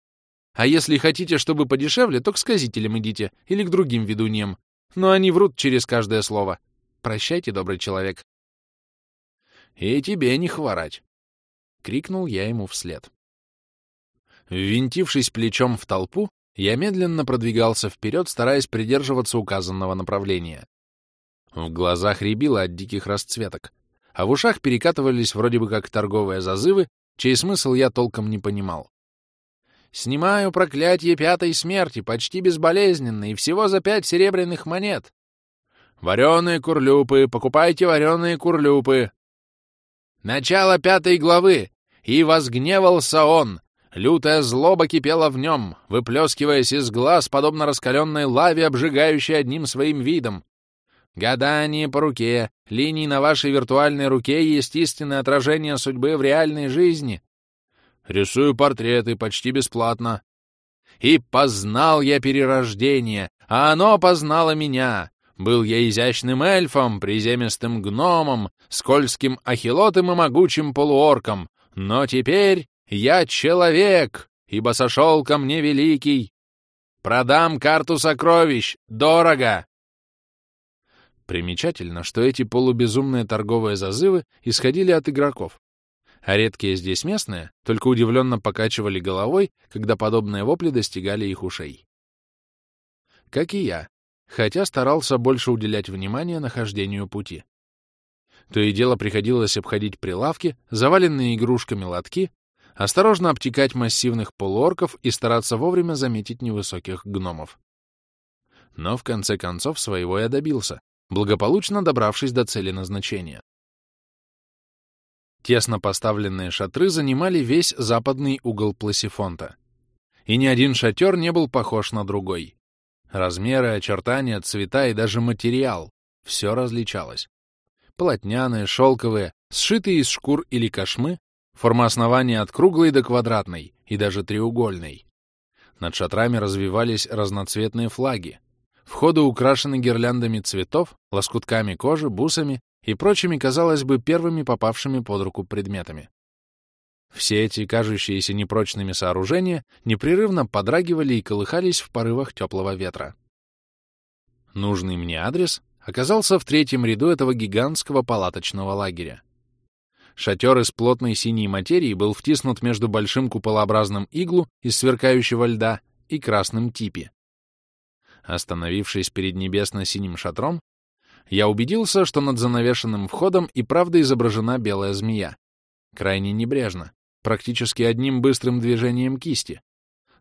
А если хотите, чтобы подешевле, то к сказителям идите или к другим ведуньям. Но они врут через каждое слово. Прощайте, добрый человек. И тебе не хворать, — крикнул я ему вслед. Ввинтившись плечом в толпу, я медленно продвигался вперед, стараясь придерживаться указанного направления. В глазах рябило от диких расцветок, а в ушах перекатывались вроде бы как торговые зазывы, чей смысл я толком не понимал. «Снимаю проклятие пятой смерти, почти безболезненно, и всего за пять серебряных монет. Вареные курлюпы, покупайте вареные курлюпы!» Начало пятой главы. «И возгневался он, Лютая злоба кипела в нем, выплескиваясь из глаз, подобно раскаленной лаве, обжигающей одним своим видом. Гадание по руке, линии на вашей виртуальной руке есть истинное отражение судьбы в реальной жизни. Рисую портреты почти бесплатно. И познал я перерождение, а оно познало меня. Был я изящным эльфом, приземистым гномом, скользким ахилотом и могучим полуорком. Но теперь я человек, ибо сошел ко мне великий. Продам карту сокровищ. Дорого. Примечательно, что эти полубезумные торговые зазывы исходили от игроков, а редкие здесь местные только удивленно покачивали головой, когда подобные вопли достигали их ушей. Как и я, хотя старался больше уделять внимание нахождению пути. То и дело приходилось обходить прилавки, заваленные игрушками лотки, осторожно обтекать массивных полуорков и стараться вовремя заметить невысоких гномов. Но в конце концов своего я добился, благополучно добравшись до цели назначения. Тесно поставленные шатры занимали весь западный угол Пласифонта. И ни один шатер не был похож на другой. Размеры, очертания, цвета и даже материал — все различалось. Полотняные, шелковые, сшитые из шкур или кошмы, форма основания от круглой до квадратной и даже треугольной. Над шатрами развивались разноцветные флаги, Входы украшены гирляндами цветов, лоскутками кожи, бусами и прочими, казалось бы, первыми попавшими под руку предметами. Все эти кажущиеся непрочными сооружения непрерывно подрагивали и колыхались в порывах теплого ветра. Нужный мне адрес оказался в третьем ряду этого гигантского палаточного лагеря. Шатер из плотной синей материи был втиснут между большим куполообразным иглу из сверкающего льда и красным типи. Остановившись перед небесно-синим шатром, я убедился, что над занавешенным входом и правда изображена белая змея. Крайне небрежно, практически одним быстрым движением кисти,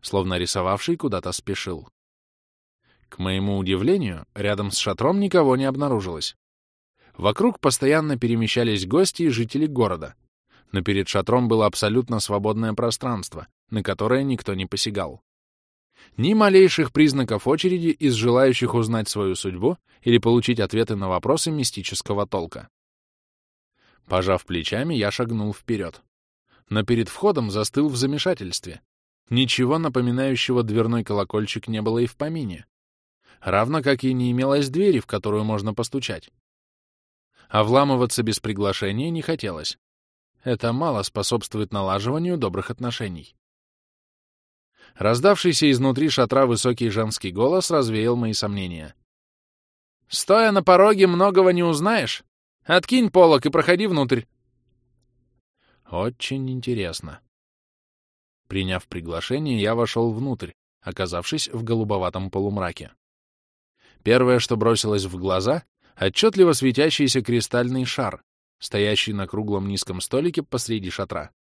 словно рисовавший куда-то спешил. К моему удивлению, рядом с шатром никого не обнаружилось. Вокруг постоянно перемещались гости и жители города, но перед шатром было абсолютно свободное пространство, на которое никто не посягал. Ни малейших признаков очереди из желающих узнать свою судьбу или получить ответы на вопросы мистического толка. Пожав плечами, я шагнул вперед. Но перед входом застыл в замешательстве. Ничего напоминающего дверной колокольчик не было и в помине. Равно как и не имелось двери, в которую можно постучать, а вламываться без приглашения не хотелось. Это мало способствует налаживанию добрых отношений. Раздавшийся изнутри шатра высокий женский голос развеял мои сомнения. «Стоя на пороге, многого не узнаешь. Откинь полок и проходи внутрь». Очень интересно. Приняв приглашение, я вошел внутрь, оказавшись в голубоватом полумраке. Первое, что бросилось в глаза — отчетливо светящийся кристальный шар, стоящий на круглом низком столике посреди шатра.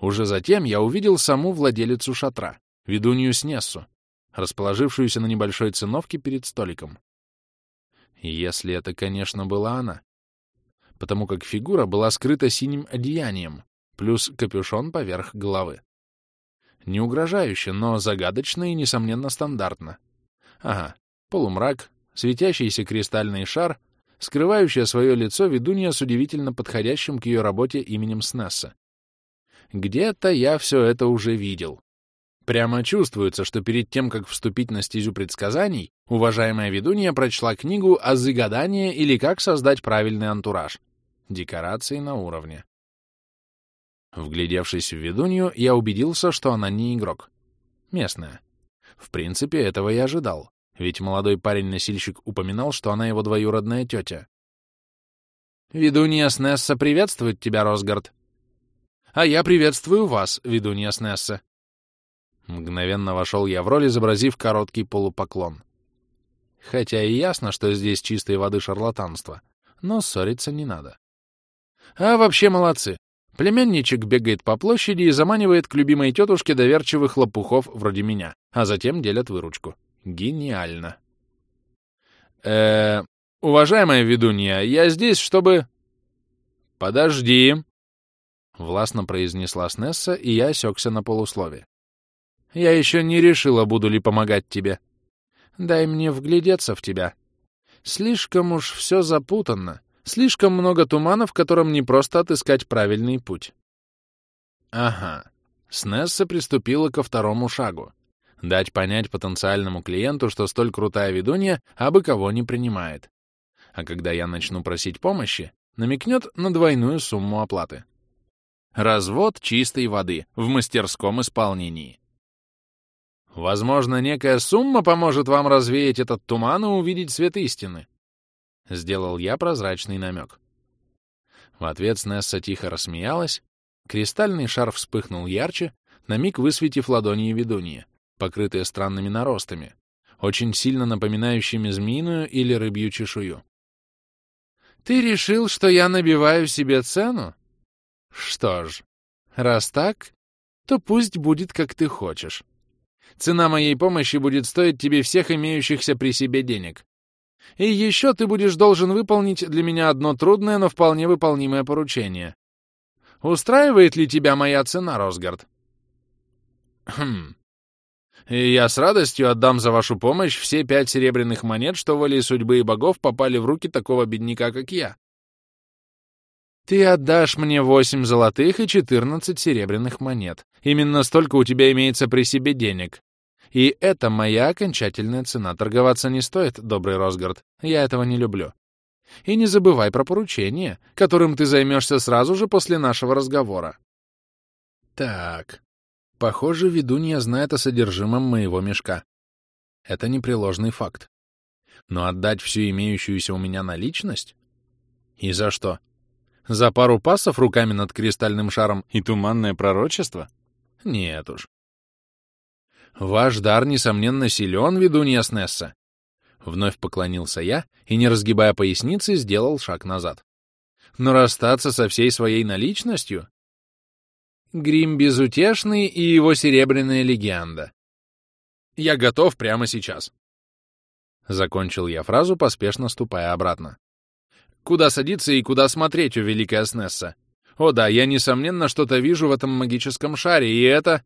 Уже затем я увидел саму владелицу шатра, ведунью Снессу, расположившуюся на небольшой циновке перед столиком. Если это, конечно, была она. Потому как фигура была скрыта синим одеянием, плюс капюшон поверх головы. Не угрожающе, но загадочно и, несомненно, стандартно. Ага, полумрак, светящийся кристальный шар, скрывающая свое лицо ведунья с удивительно подходящим к ее работе именем Снесса. Где-то я все это уже видел. Прямо чувствуется, что перед тем, как вступить на стезю предсказаний, уважаемая ведунья прочла книгу о загадании или как создать правильный антураж. Декорации на уровне. Вглядевшись в ведунью, я убедился, что она не игрок. Местная. В принципе, этого и ожидал, ведь молодой парень-носильщик упоминал, что она его двоюродная тетя. «Ведунья Снесса приветствует тебя, Росгард», а я приветствую вас, ведунья Снесса. Мгновенно вошел я в роль, изобразив короткий полупоклон. Хотя и ясно, что здесь чистой воды шарлатанство, но ссориться не надо. А вообще молодцы. Племянничек бегает по площади и заманивает к любимой тетушке доверчивых лопухов вроде меня, а затем делят выручку. Гениально. э уважаемая ведунья, я здесь, чтобы... Подожди, — властно произнесла Снесса, и я осекся на полуслове. «Я еще не решила, буду ли помогать тебе. Дай мне вглядеться в тебя. Слишком уж все запутанно, слишком много тумана, в котором не просто отыскать правильный путь». «Ага». Снесса приступила ко второму шагу. Дать понять потенциальному клиенту, что столь крутая ведунья абы кого не принимает. А когда я начну просить помощи, намекнет на двойную сумму оплаты. Развод чистой воды в мастерском исполнении. Возможно, некая сумма поможет вам развеять этот туман и увидеть свет истины. Сделал я прозрачный намек. В ответ Снесса тихо рассмеялась, кристальный шар вспыхнул ярче, на миг высветив ладони ведуньи, покрытые странными наростами, очень сильно напоминающими змеиную или рыбью чешую. «Ты решил, что я набиваю себе цену?» Что ж, раз так, то пусть будет, как ты хочешь. Цена моей помощи будет стоить тебе всех имеющихся при себе денег. И еще ты будешь должен выполнить для меня одно трудное, но вполне выполнимое поручение. Устраивает ли тебя моя цена, Росгард? Хм. И я с радостью отдам за вашу помощь все пять серебряных монет, что волей судьбы и богов попали в руки такого бедняка, как я. Ты отдашь мне восемь золотых и четырнадцать серебряных монет. Именно столько у тебя имеется при себе денег. И это моя окончательная цена. Торговаться не стоит, добрый Росгард. Я этого не люблю. И не забывай про поручение, которым ты займешься сразу же после нашего разговора. Так. Похоже, ведунья знает о содержимом моего мешка. Это непреложный факт. Но отдать всю имеющуюся у меня наличность? И за что? — за пару пасов руками над кристальным шаром и туманное пророчество? Нет уж. Ваш дар, несомненно, силен, ведунья Снесса. Вновь поклонился я и, не разгибая поясницы, сделал шаг назад. Но расстаться со всей своей наличностью? Грим безутешный и его серебряная легенда. Я готов прямо сейчас. Закончил я фразу, поспешно ступая обратно. Куда садиться и куда смотреть у Великой Аснесса? О да, я, несомненно, что-то вижу в этом магическом шаре, и это...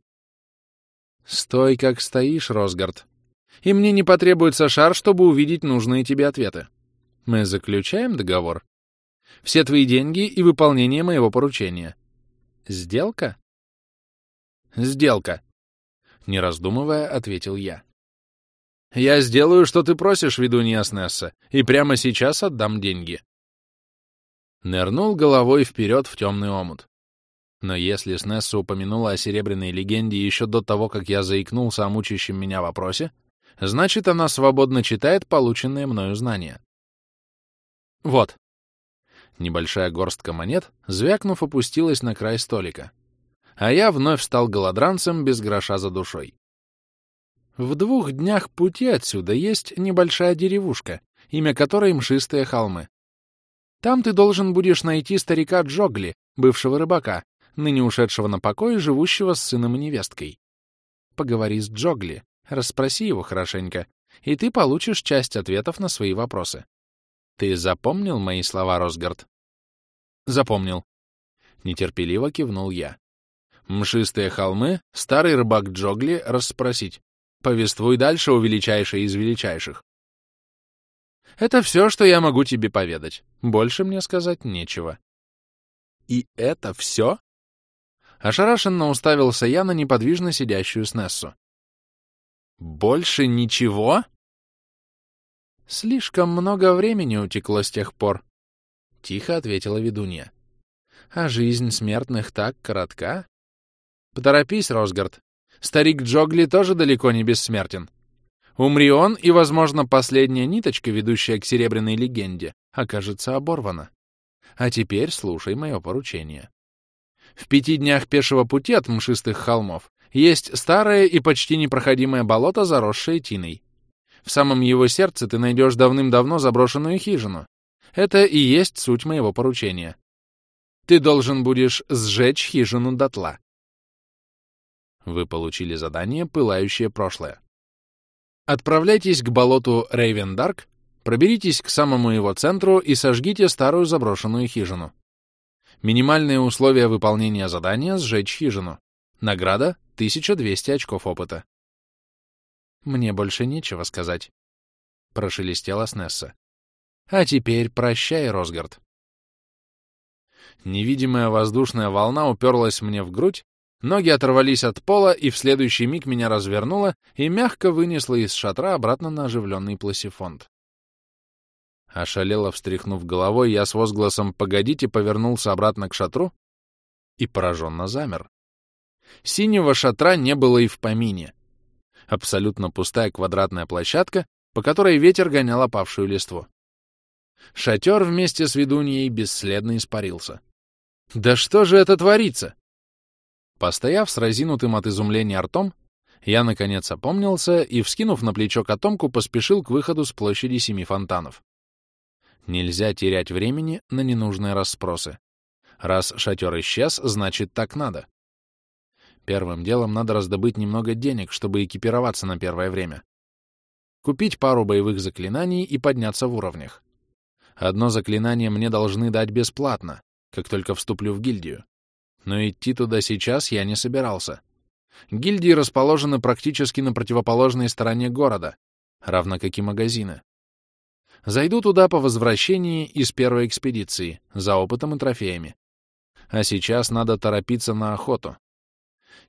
Стой, как стоишь, Росгард. И мне не потребуется шар, чтобы увидеть нужные тебе ответы. Мы заключаем договор. Все твои деньги и выполнение моего поручения. Сделка? Сделка. Не раздумывая, ответил я. Я сделаю, что ты просишь, ведунья Аснесса, и прямо сейчас отдам деньги. Нырнул головой вперед в темный омут. Но если Снесса упомянула о серебряной легенде еще до того, как я заикнулся о мучающем меня вопросе, значит, она свободно читает полученные мною знания. Вот. Небольшая горстка монет, звякнув, опустилась на край столика. А я вновь стал голодранцем без гроша за душой. В двух днях пути отсюда есть небольшая деревушка, имя которой Мшистые холмы. Там ты должен будешь найти старика Джогли, бывшего рыбака, ныне ушедшего на покой, живущего с сыном и невесткой. Поговори с Джогли, расспроси его хорошенько, и ты получишь часть ответов на свои вопросы. Ты запомнил мои слова, Росгард? Запомнил. Нетерпеливо кивнул я. Мшистые холмы, старый рыбак Джогли, расспросить. Повествуй дальше, о величайшей из величайших. Это все, что я могу тебе поведать. Больше мне сказать нечего. И это все? Ошарашенно уставился я на неподвижно сидящую Снессу. «Больше ничего?» «Слишком много времени утекло с тех пор», — тихо ответила ведунья. «А жизнь смертных так коротка». «Поторопись, Росгард. Старик Джогли тоже далеко не бессмертен. Умри он, и, возможно, последняя ниточка, ведущая к серебряной легенде, окажется оборвана. А теперь слушай мое поручение. В пяти днях пешего пути от мшистых холмов есть старое и почти непроходимое болото, заросшее тиной. В самом его сердце ты найдешь давным-давно заброшенную хижину. Это и есть суть моего поручения. Ты должен будешь сжечь хижину дотла. Вы получили задание «Пылающее прошлое». Отправляйтесь к болоту Рейвендарк, проберитесь к самому его центру и сожгите старую заброшенную хижину. Минимальные условия выполнения задания — сжечь хижину. Награда — 1200 очков опыта. «Мне больше нечего сказать», — прошелестела Снесса. «А теперь прощай, Росгард». Невидимая воздушная волна уперлась мне в грудь, ноги оторвались от пола, и в следующий миг меня развернуло и мягко вынесло из шатра обратно на оживленный пласифонд. Ошалело встряхнув головой, я с возгласом «Погодите!» повернулся обратно к шатру и пораженно замер. Синего шатра не было и в помине. Абсолютно пустая квадратная площадка, по которой ветер гонял опавшую листву. Шатер вместе с ведуньей бесследно испарился. «Да что же это творится?» Постояв с разинутым от изумления ртом, я, наконец, опомнился и, вскинув на плечо котомку, поспешил к выходу с площади Семи Фонтанов. Нельзя терять времени на ненужные расспросы. Раз шатер исчез, значит, так надо. Первым делом надо раздобыть немного денег, чтобы экипироваться на первое время. Купить пару боевых заклинаний и подняться в уровнях. Одно заклинание мне должны дать бесплатно, как только вступлю в гильдию. Но идти туда сейчас я не собирался. Гильдии расположены практически на противоположной стороне города, равно как и магазины. Зайду туда по возвращении из первой экспедиции, за опытом и трофеями. А сейчас надо торопиться на охоту.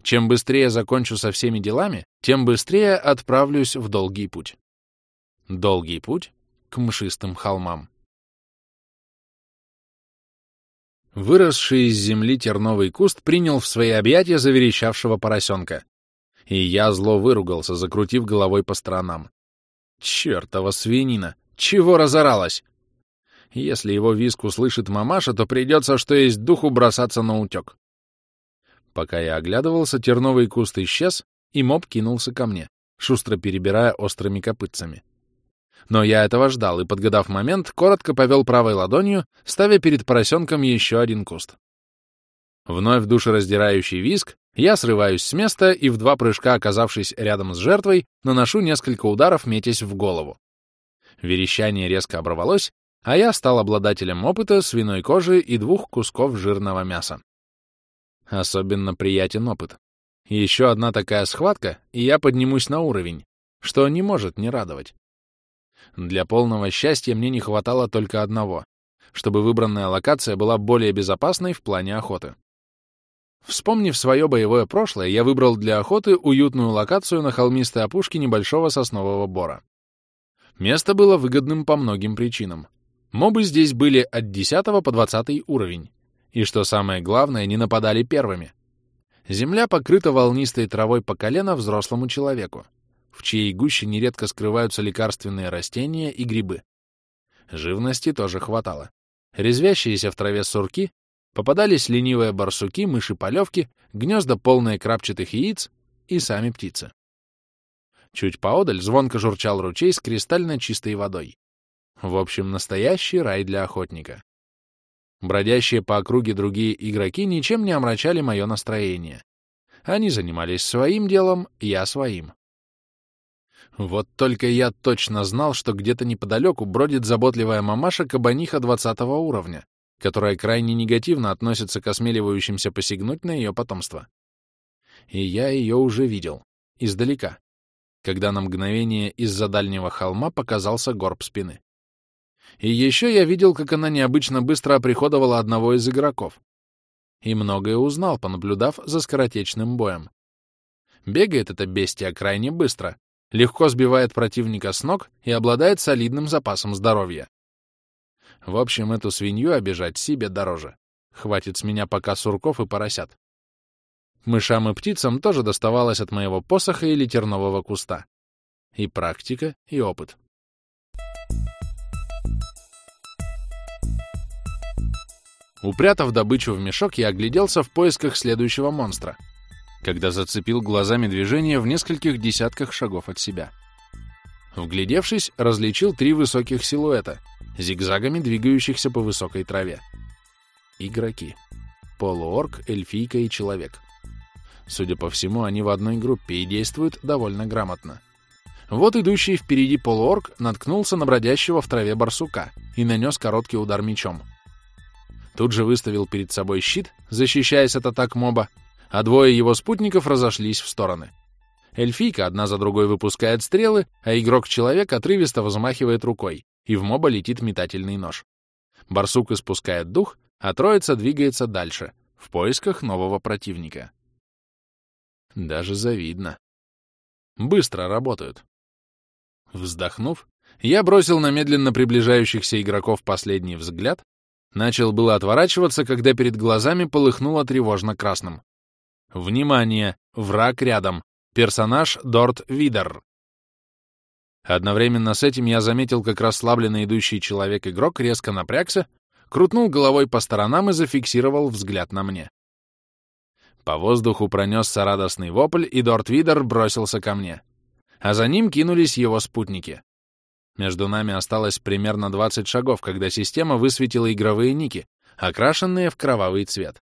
Чем быстрее закончу со всеми делами, тем быстрее отправлюсь в долгий путь. Долгий путь к мшистым холмам. Выросший из земли терновый куст принял в свои объятия заверещавшего поросенка. И я зло выругался, закрутив головой по сторонам. Чёртова свинина! Чего разоралась? Если его виск услышит мамаша, то придется, что есть духу, бросаться на утек. Пока я оглядывался, терновый куст исчез, и моб кинулся ко мне, шустро перебирая острыми копытцами. Но я этого ждал и, подгадав момент, коротко повел правой ладонью, ставя перед поросенком еще один куст. Вновь душераздирающий виск, я срываюсь с места и, в два прыжка оказавшись рядом с жертвой, наношу несколько ударов, метясь в голову. Верещание резко оборвалось, а я стал обладателем опыта, свиной кожи и двух кусков жирного мяса. Особенно приятен опыт. Еще одна такая схватка, и я поднимусь на уровень, что не может не радовать. Для полного счастья мне не хватало только одного, чтобы выбранная локация была более безопасной в плане охоты. Вспомнив свое боевое прошлое, я выбрал для охоты уютную локацию на холмистой опушке небольшого соснового бора. Место было выгодным по многим причинам. Мобы здесь были от 10 по 20 уровень, и, что самое главное, не нападали первыми. Земля покрыта волнистой травой по колено взрослому человеку, в чьей гуще нередко скрываются лекарственные растения и грибы. Живности тоже хватало. Резвящиеся в траве сурки, попадались ленивые барсуки, мыши-полевки, гнезда, полные крапчатых яиц и сами птицы. Чуть поодаль звонко журчал ручей с кристально чистой водой. В общем, настоящий рай для охотника. Бродящие по округе другие игроки ничем не омрачали мое настроение. Они занимались своим делом, я своим. Вот только я точно знал, что где-то неподалеку бродит заботливая мамаша-кабаниха 20 уровня, которая крайне негативно относится к осмеливающимся посягнуть на ее потомство. И я ее уже видел, издалека, когда на мгновение из-за дальнего холма показался горб спины. И еще я видел, как она необычно быстро оприходовала одного из игроков. И многое узнал, понаблюдав за скоротечным боем. Бегает эта бестия крайне быстро, легко сбивает противника с ног и обладает солидным запасом здоровья. В общем, эту свинью обижать себе дороже. Хватит с меня пока сурков и поросят. Мышам и птицам тоже доставалось от моего посоха или тернового куста. И практика, и опыт. Упрятав добычу в мешок, я огляделся в поисках следующего монстра, когда зацепил глазами движение в нескольких десятках шагов от себя. Вглядевшись, различил три высоких силуэта, зигзагами двигающихся по высокой траве. Игроки. Полуорк, эльфийка и человек. Судя по всему, они в одной группе и действуют довольно грамотно. Вот идущий впереди полуорк наткнулся на бродящего в траве барсука и нанес короткий удар мечом — Тут же выставил перед собой щит, защищаясь от атак моба, а двое его спутников разошлись в стороны. Эльфийка одна за другой выпускает стрелы, а игрок-человек отрывисто взмахивает рукой, и в моба летит метательный нож. Барсук испускает дух, а троица двигается дальше, в поисках нового противника. Даже завидно. Быстро работают. Вздохнув, я бросил на медленно приближающихся игроков последний взгляд Начал было отворачиваться, когда перед глазами полыхнуло тревожно красным. Внимание! Враг рядом. Персонаж Дорт Видер. Одновременно с этим я заметил, как расслабленно идущий человек-игрок резко напрягся, крутнул головой по сторонам и зафиксировал взгляд на мне. По воздуху пронесся радостный вопль, и Дорт Видер бросился ко мне. А за ним кинулись его спутники. Между нами осталось примерно 20 шагов, когда система высветила игровые ники, окрашенные в кровавый цвет.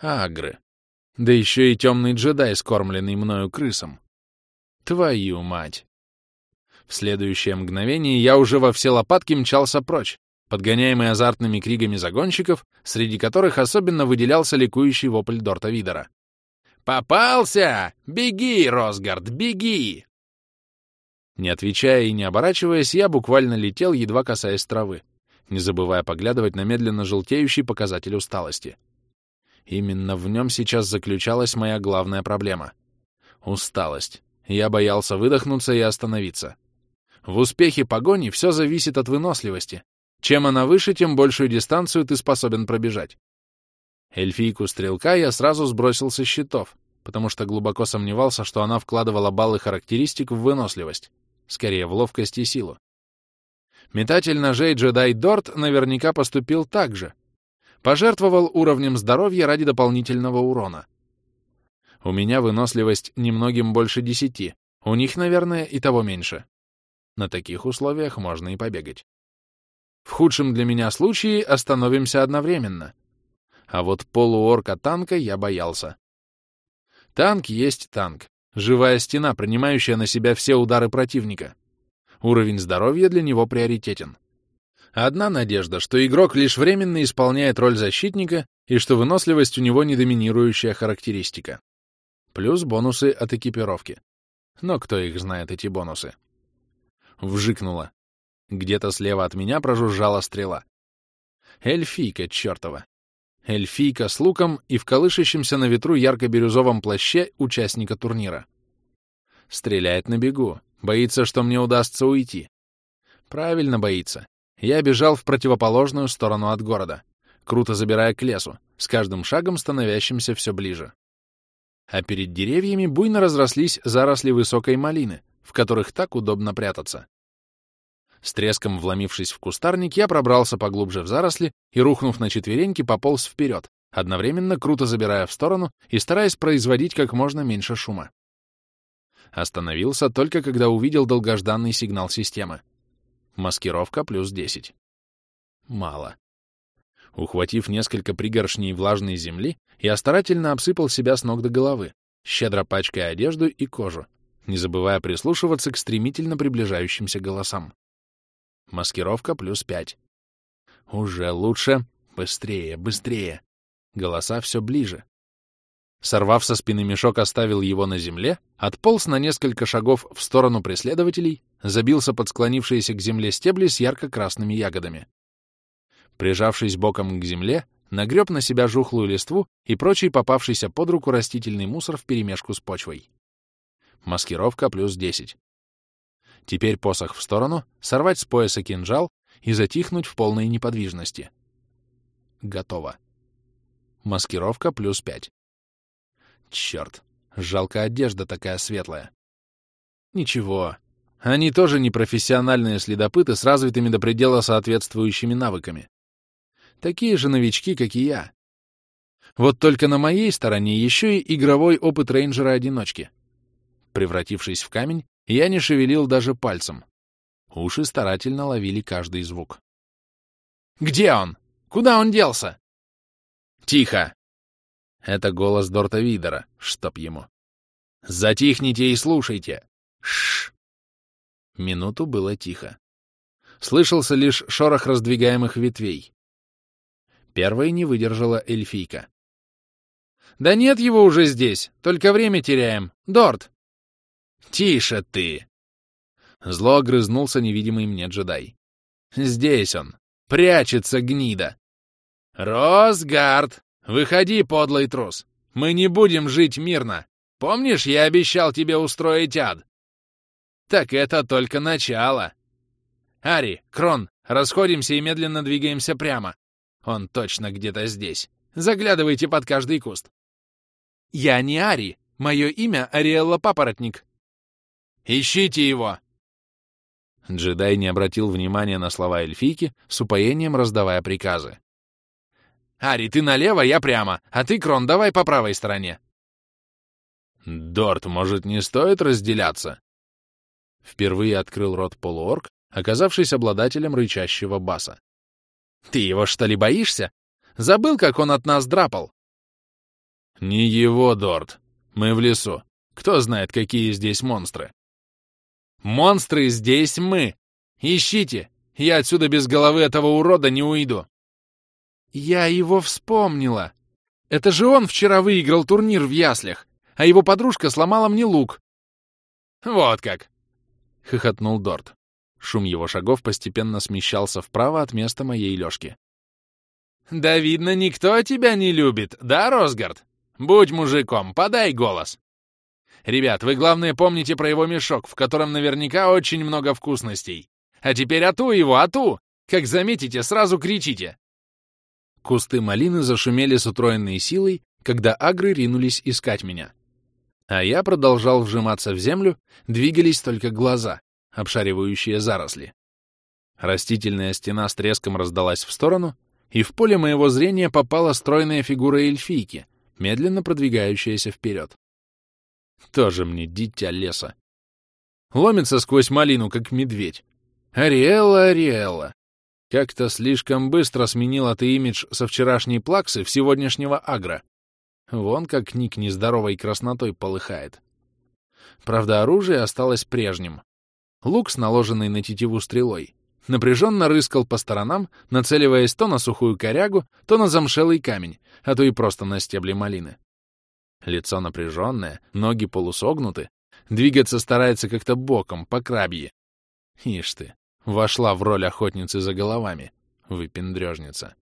Агры. Да еще и темный джедай, скормленный мною крысом. Твою мать! В следующее мгновение я уже во все лопатки мчался прочь, подгоняемый азартными кригами загонщиков, среди которых особенно выделялся ликующий вопль Дорта Видера. «Попался! Беги, Росгард, беги!» Не отвечая и не оборачиваясь, я буквально летел, едва касаясь травы, не забывая поглядывать на медленно желтеющий показатель усталости. Именно в нем сейчас заключалась моя главная проблема — усталость. Я боялся выдохнуться и остановиться. В успехе погони все зависит от выносливости. Чем она выше, тем большую дистанцию ты способен пробежать. Эльфийку стрелка я сразу сбросил со счетов, потому что глубоко сомневался, что она вкладывала баллы характеристик в выносливость скорее в ловкость и силу. Метатель ножей джедай Дорт наверняка поступил так же. Пожертвовал уровнем здоровья ради дополнительного урона. У меня выносливость немногим больше десяти, у них, наверное, и того меньше. На таких условиях можно и побегать. В худшем для меня случае остановимся одновременно. А вот полуорка танка я боялся. Танк есть танк. Живая стена, принимающая на себя все удары противника. Уровень здоровья для него приоритетен. Одна надежда, что игрок лишь временно исполняет роль защитника и что выносливость у него не доминирующая характеристика. Плюс бонусы от экипировки. Но кто их знает, эти бонусы? Вжикнуло. Где-то слева от меня прожужжала стрела. Эльфийка чертова эльфийка с луком и в колышащемся на ветру ярко-бирюзовом плаще участника турнира. Стреляет на бегу, боится, что мне удастся уйти. Правильно боится. я бежал в противоположную сторону от города, круто забирая к лесу, с каждым шагом становящимся все ближе. А перед деревьями буйно разрослись заросли высокой малины, в которых так удобно прятаться. С треском вломившись в кустарник, я пробрался поглубже в заросли и, рухнув на четвереньки, пополз вперед, одновременно круто забирая в сторону и стараясь производить как можно меньше шума. Остановился только когда увидел долгожданный сигнал системы. Маскировка плюс 10. Мало. Ухватив несколько пригоршней влажной земли, я старательно обсыпал себя с ног до головы, щедро пачкая одежду и кожу, не забывая прислушиваться к стремительно приближающимся голосам. Маскировка плюс пять. Уже лучше. Быстрее, быстрее. Голоса все ближе. Сорвав со спины мешок, оставил его на земле, отполз на несколько шагов в сторону преследователей, забился под склонившиеся к земле стебли с ярко-красными ягодами. Прижавшись боком к земле, нагреб на себя жухлую листву и прочий попавшийся под руку растительный мусор вперемешку с почвой. Маскировка плюс 10. Теперь посох в сторону, сорвать с пояса кинжал и затихнуть в полной неподвижности. Готово. Маскировка плюс пять. Черт, жалко одежда такая светлая. Ничего, они тоже не профессиональные следопыты с развитыми до предела соответствующими навыками. Такие же новички, как и я. Вот только на моей стороне еще и игровой опыт рейнджера-одиночки. Превратившись в камень, я не шевелил даже пальцем. Уши старательно ловили каждый звук. «Где он? Куда он делся?» «Тихо!» Это голос Дорта Видера, чтоб ему. «Затихните и слушайте!» Шш. Минуту было тихо. Слышался лишь шорох раздвигаемых ветвей. Первой не выдержала эльфийка. «Да нет его уже здесь, только время теряем. Дорт!» «Тише ты!» Зло огрызнулся невидимый мне джедай. «Здесь он! Прячется гнида!» «Росгард! Выходи, подлый трус! Мы не будем жить мирно! Помнишь, я обещал тебе устроить ад?» «Так это только начало!» «Ари, Крон, расходимся и медленно двигаемся прямо. Он точно где-то здесь. Заглядывайте под каждый куст». «Я не Ари. Мое имя Ариэлла Папоротник. Ищите его!» Джедай не обратил внимания на слова эльфийки, с упоением раздавая приказы. «Ари, ты налево, я прямо, а ты, Крон, давай по правой стороне». «Дорт, может, не стоит разделяться?» Впервые открыл рот полуорг, оказавшись обладателем рычащего баса. «Ты его, что ли, боишься? Забыл, как он от нас драпал?» «Не его, Дорт. Мы в лесу. Кто знает, какие здесь монстры?» Монстры здесь мы! Ищите! Я отсюда без головы этого урода не уйду!» «Я его вспомнила! Это же он вчера выиграл турнир в яслях, а его подружка сломала мне лук!» «Вот как!» — хохотнул Дорт. Шум его шагов постепенно смещался вправо от места моей лёжки. «Да видно, никто тебя не любит, да, Росгард? Будь мужиком, подай голос!» Ребят, вы, главное, помните про его мешок, в котором наверняка очень много вкусностей. А теперь ату его, ату! Как заметите, сразу кричите!» Кусты малины зашумели с утроенной силой, когда агры ринулись искать меня. А я продолжал вжиматься в землю, двигались только глаза, обшаривающие заросли. Растительная стена с треском раздалась в сторону, и в поле моего зрения попала стройная фигура эльфийки, медленно продвигающаяся вперед. Тоже мне дитя леса. Ломится сквозь малину, как медведь. Ариэлла, Ариэлла. Как-то слишком быстро сменила ты имидж со вчерашней плаксы в сегодняшнего агро. Вон как ник нездоровой краснотой полыхает. Правда, оружие осталось прежним. Лук с наложенной на тетиву стрелой напряженно рыскал по сторонам, нацеливаясь то на сухую корягу, то на замшелый камень, а то и просто на стебли малины. Лицо напряженное, ноги полусогнуты, двигаться старается как-то боком, по крабье. Ишь ты, вошла в роль охотницы за головами, выпендрежница.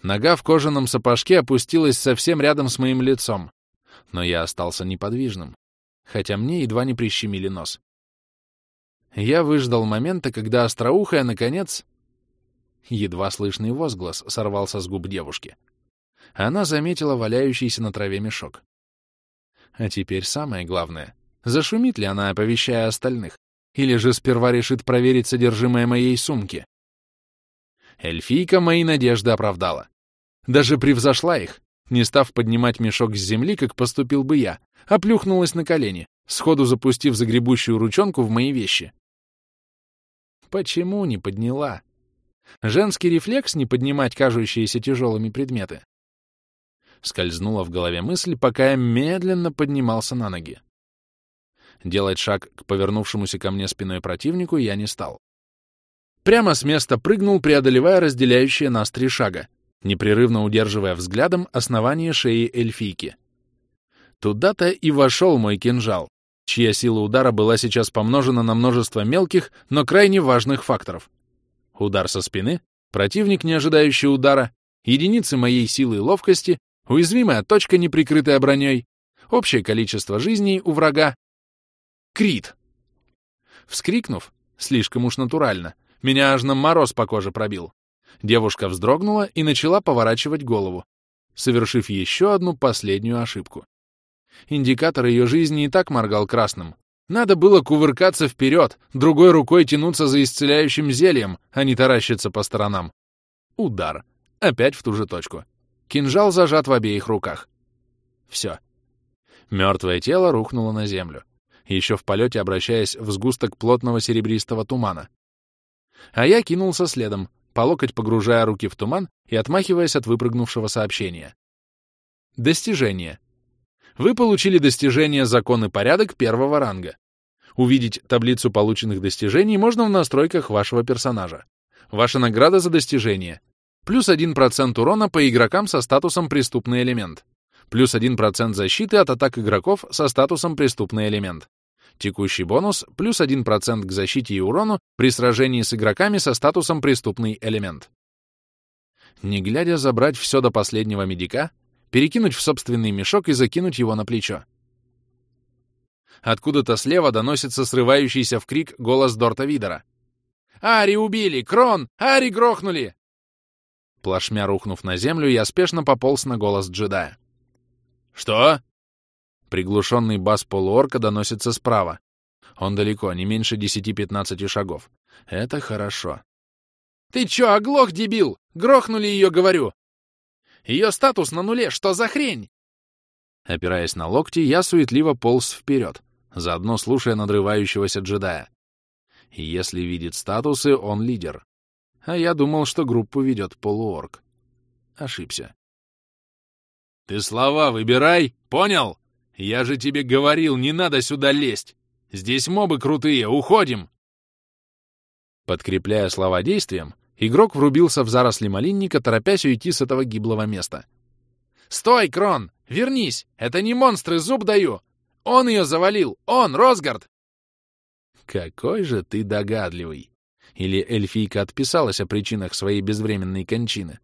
Нога в кожаном сапожке опустилась совсем рядом с моим лицом, но я остался неподвижным, хотя мне едва не прищемили нос. Я выждал момента, когда остроухая, наконец... Едва слышный возглас сорвался с губ девушки. Она заметила валяющийся на траве мешок. А теперь самое главное. Зашумит ли она, оповещая остальных? Или же сперва решит проверить содержимое моей сумки? Эльфийка мои надежды оправдала. Даже превзошла их, не став поднимать мешок с земли, как поступил бы я, оплюхнулась на колени, сходу запустив загребущую ручонку в мои вещи. Почему не подняла? Женский рефлекс не поднимать кажущиеся тяжелыми предметы. Скользнула в голове мысль, пока я медленно поднимался на ноги. Делать шаг к повернувшемуся ко мне спиной противнику я не стал. Прямо с места прыгнул, преодолевая разделяющие нас три шага, непрерывно удерживая взглядом основание шеи эльфийки. Туда-то и вошел мой кинжал, чья сила удара была сейчас помножена на множество мелких, но крайне важных факторов. Удар со спины, противник, не ожидающий удара, единицы моей силы и ловкости, уязвимая точка, не прикрытая броней, общее количество жизней у врага. Крит! Вскрикнув, слишком уж натурально, меня аж на мороз по коже пробил. Девушка вздрогнула и начала поворачивать голову, совершив еще одну последнюю ошибку. Индикатор ее жизни и так моргал красным. Надо было кувыркаться вперед, другой рукой тянуться за исцеляющим зельем, а не таращиться по сторонам. Удар. Опять в ту же точку. Кинжал зажат в обеих руках. Все. Мертвое тело рухнуло на землю, еще в полете обращаясь в сгусток плотного серебристого тумана. А я кинулся следом, по локоть погружая руки в туман и отмахиваясь от выпрыгнувшего сообщения. Достижение. Вы получили достижение «Закон и порядок» первого ранга. Увидеть таблицу полученных достижений можно в настройках вашего персонажа. Ваша награда за достижение. Плюс 1% урона по игрокам со статусом «Преступный элемент». Плюс 1% защиты от атак игроков со статусом «Преступный элемент». Текущий бонус — плюс 1% к защите и урону при сражении с игроками со статусом «Преступный элемент». Не глядя забрать все до последнего медика, перекинуть в собственный мешок и закинуть его на плечо. Откуда-то слева доносится срывающийся в крик голос Дорта Видера. «Ари убили! Крон! Ари грохнули!» Плашмя рухнув на землю, я спешно пополз на голос джедая. «Что?» Приглушенный бас полуорка доносится справа. Он далеко, не меньше 10-15 шагов. Это хорошо. «Ты чё, оглох, дебил? Грохнули ее, говорю! Ее статус на нуле, что за хрень?» Опираясь на локти, я суетливо полз вперед, заодно слушая надрывающегося джедая. Если видит статусы, он лидер. А я думал, что группу ведет полуорг. Ошибся. «Ты слова выбирай, понял? Я же тебе говорил, не надо сюда лезть! Здесь мобы крутые, уходим!» Подкрепляя слова действием, Игрок врубился в заросли малинника, торопясь уйти с этого гиблого места. «Стой, Крон! Вернись! Это не монстры, зуб даю! Он ее завалил! Он, Росгард!» «Какой же ты догадливый!» Или эльфийка отписалась о причинах своей безвременной кончины?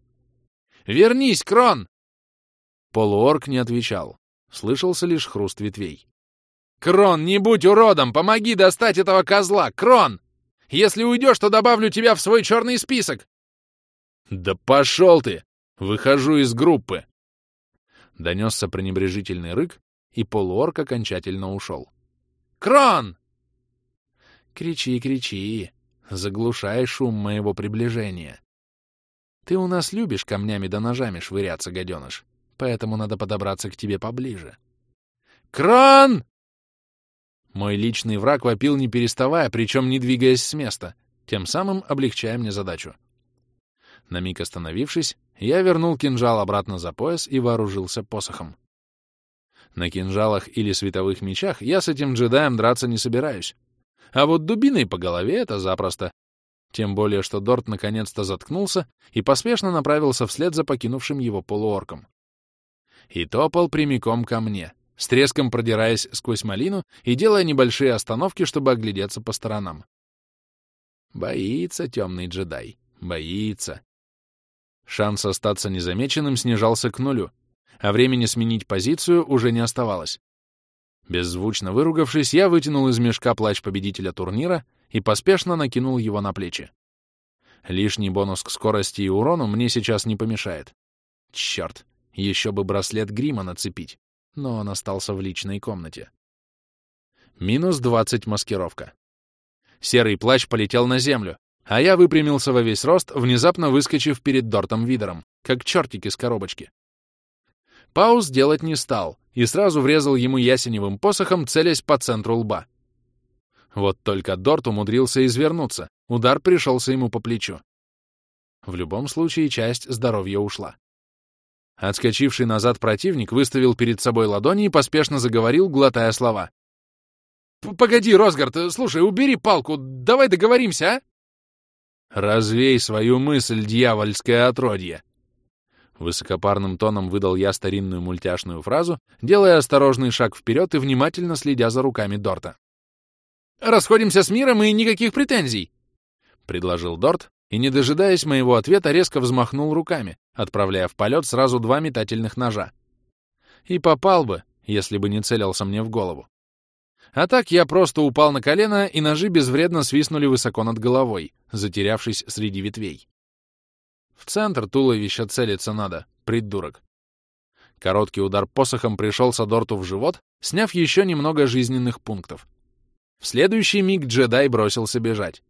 «Вернись, Крон!» Полуорк не отвечал. Слышался лишь хруст ветвей. «Крон, не будь уродом! Помоги достать этого козла! Крон!» Если уйдешь, то добавлю тебя в свой черный список!» «Да пошел ты! Выхожу из группы!» Донесся пренебрежительный рык, и полуорк окончательно ушел. «Крон!» «Кричи, кричи, заглушай шум моего приближения. Ты у нас любишь камнями да ножами швыряться, гаденыш, поэтому надо подобраться к тебе поближе». «Крон!» Мой личный враг вопил не переставая, причем не двигаясь с места, тем самым облегчая мне задачу. На миг остановившись, я вернул кинжал обратно за пояс и вооружился посохом. На кинжалах или световых мечах я с этим джедаем драться не собираюсь. А вот дубиной по голове — это запросто. Тем более, что Дорт наконец-то заткнулся и поспешно направился вслед за покинувшим его полуорком. И топал прямиком ко мне — с треском продираясь сквозь малину и делая небольшие остановки, чтобы оглядеться по сторонам. Боится темный джедай, боится. Шанс остаться незамеченным снижался к нулю, а времени сменить позицию уже не оставалось. Беззвучно выругавшись, я вытянул из мешка плащ победителя турнира и поспешно накинул его на плечи. Лишний бонус к скорости и урону мне сейчас не помешает. Черт, еще бы браслет грима нацепить, но он остался в личной комнате. Минус 20 маскировка. Серый плащ полетел на землю, а я выпрямился во весь рост, внезапно выскочив перед Дортом Видером, как чертик из коробочки. Пауз делать не стал и сразу врезал ему ясеневым посохом, целясь по центру лба. Вот только Дорт умудрился извернуться, удар пришелся ему по плечу. В любом случае, часть здоровья ушла. Отскочивший назад противник выставил перед собой ладони и поспешно заговорил, глотая слова. «Погоди, Росгард, слушай, убери палку, давай договоримся, а?» «Развей свою мысль, дьявольское отродье!» Высокопарным тоном выдал я старинную мультяшную фразу, делая осторожный шаг вперед и внимательно следя за руками Дорта. «Расходимся с миром и никаких претензий!» — предложил Дорт, и, не дожидаясь моего ответа, резко взмахнул руками, отправляя в полет сразу два метательных ножа. И попал бы, если бы не целился мне в голову. А так я просто упал на колено, и ножи безвредно свистнули высоко над головой, затерявшись среди ветвей. В центр туловища целиться надо, придурок. Короткий удар посохом пришелся Дорту в живот, сняв еще немного жизненных пунктов. В следующий миг джедай бросился бежать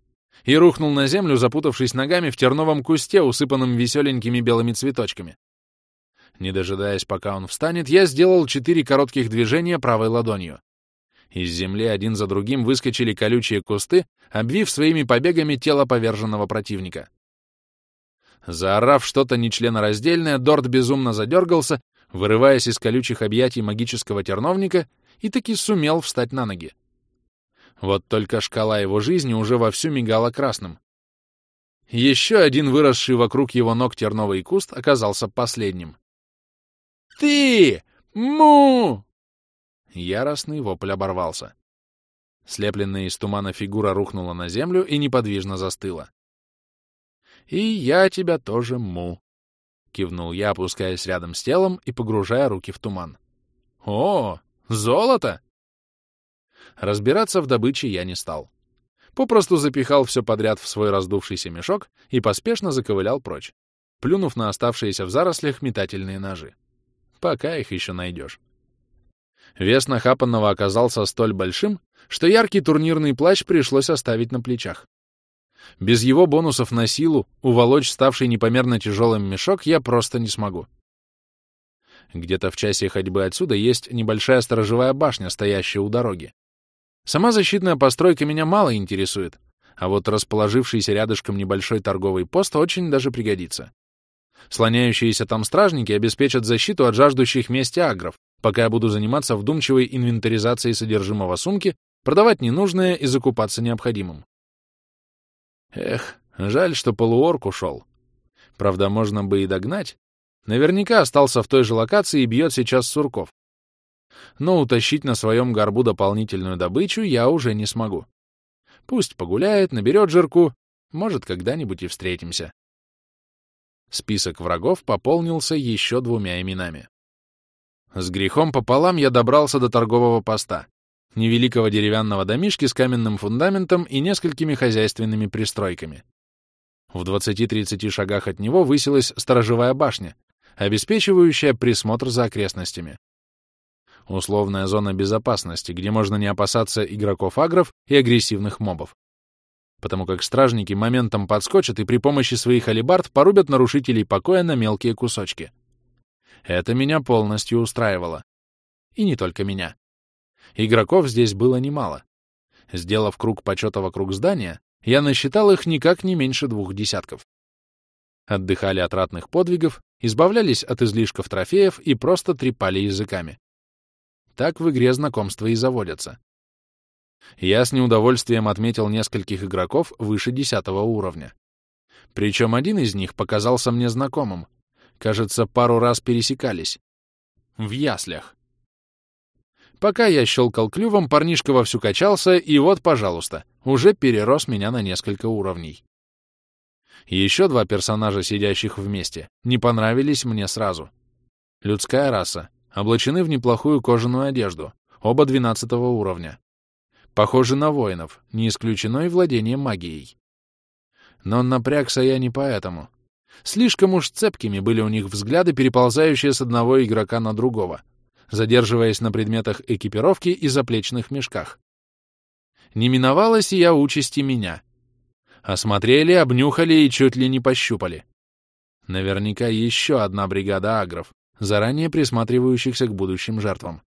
и рухнул на землю, запутавшись ногами в терновом кусте, усыпанном веселенькими белыми цветочками. Не дожидаясь, пока он встанет, я сделал четыре коротких движения правой ладонью. Из земли один за другим выскочили колючие кусты, обвив своими побегами тело поверженного противника. Заорав что-то нечленораздельное, Дорт безумно задергался, вырываясь из колючих объятий магического терновника, и таки сумел встать на ноги. Вот только шкала его жизни уже вовсю мигала красным. Еще один выросший вокруг его ног терновый куст оказался последним. «Ты! Му!» Яростный вопль оборвался. Слепленная из тумана фигура рухнула на землю и неподвижно застыла. «И я тебя тоже му!» — кивнул я, опускаясь рядом с телом и погружая руки в туман. «О, золото!» Разбираться в добыче я не стал. Попросту запихал все подряд в свой раздувшийся мешок и поспешно заковылял прочь, плюнув на оставшиеся в зарослях метательные ножи. Пока их еще найдешь. Вес нахапанного оказался столь большим, что яркий турнирный плащ пришлось оставить на плечах. Без его бонусов на силу уволочь ставший непомерно тяжелым мешок я просто не смогу. Где-то в часе ходьбы отсюда есть небольшая сторожевая башня, стоящая у дороги. Сама защитная постройка меня мало интересует, а вот расположившийся рядышком небольшой торговый пост очень даже пригодится. Слоняющиеся там стражники обеспечат защиту от жаждущих мести агров, пока я буду заниматься вдумчивой инвентаризацией содержимого сумки, продавать ненужное и закупаться необходимым. Эх, жаль, что полуорк ушел. Правда, можно бы и догнать. Наверняка остался в той же локации и бьет сейчас сурков но утащить на своем горбу дополнительную добычу я уже не смогу. Пусть погуляет, наберет жирку, может, когда-нибудь и встретимся. Список врагов пополнился еще двумя именами. С грехом пополам я добрался до торгового поста, невеликого деревянного домишки с каменным фундаментом и несколькими хозяйственными пристройками. В 20-30 шагах от него высилась сторожевая башня, обеспечивающая присмотр за окрестностями условная зона безопасности, где можно не опасаться игроков-агров и агрессивных мобов. Потому как стражники моментом подскочат и при помощи своих алибард порубят нарушителей покоя на мелкие кусочки. Это меня полностью устраивало. И не только меня. Игроков здесь было немало. Сделав круг почета вокруг здания, я насчитал их никак не меньше двух десятков. Отдыхали от ратных подвигов, избавлялись от излишков трофеев и просто трепали языками. Так в игре знакомства и заводятся. Я с неудовольствием отметил нескольких игроков выше десятого уровня. Причем один из них показался мне знакомым. Кажется, пару раз пересекались. В яслях. Пока я щелкал клювом, парнишка вовсю качался, и вот, пожалуйста, уже перерос меня на несколько уровней. Еще два персонажа, сидящих вместе, не понравились мне сразу. Людская раса, облачены в неплохую кожаную одежду, Оба 12 уровня. Похожи на воинов, не исключено и владение магией. Но напрягся я не поэтому. Слишком уж цепкими были у них взгляды, переползающие с одного игрока на другого, задерживаясь на предметах экипировки и заплечных мешках. Не и я участи меня. Осмотрели, обнюхали и чуть ли не пощупали. Наверняка еще одна бригада агров, заранее присматривающихся к будущим жертвам.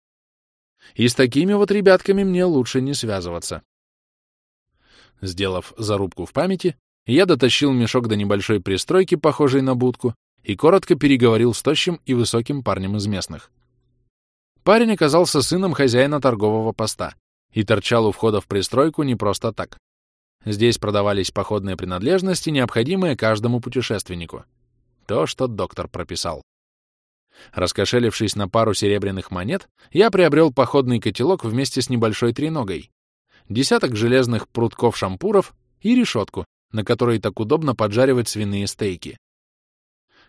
И с такими вот ребятками мне лучше не связываться. Сделав зарубку в памяти, я дотащил мешок до небольшой пристройки, похожей на будку, и коротко переговорил с тощим и высоким парнем из местных. Парень оказался сыном хозяина торгового поста и торчал у входа в пристройку не просто так. Здесь продавались походные принадлежности, необходимые каждому путешественнику. То, что доктор прописал. Раскошелившись на пару серебряных монет, я приобрел походный котелок вместе с небольшой треногой, десяток железных прутков-шампуров и решетку, на которой так удобно поджаривать свиные стейки.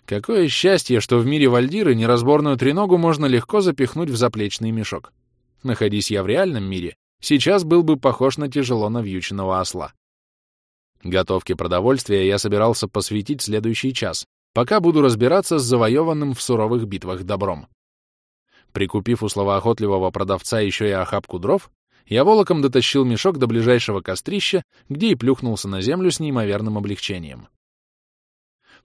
Какое счастье, что в мире вальдиры неразборную треногу можно легко запихнуть в заплечный мешок. Находись я в реальном мире, сейчас был бы похож на тяжело навьюченного осла. Готовке продовольствия я собирался посвятить следующий час, пока буду разбираться с завоеванным в суровых битвах добром. Прикупив у словоохотливого продавца еще и охапку дров, я волоком дотащил мешок до ближайшего кострища, где и плюхнулся на землю с неимоверным облегчением.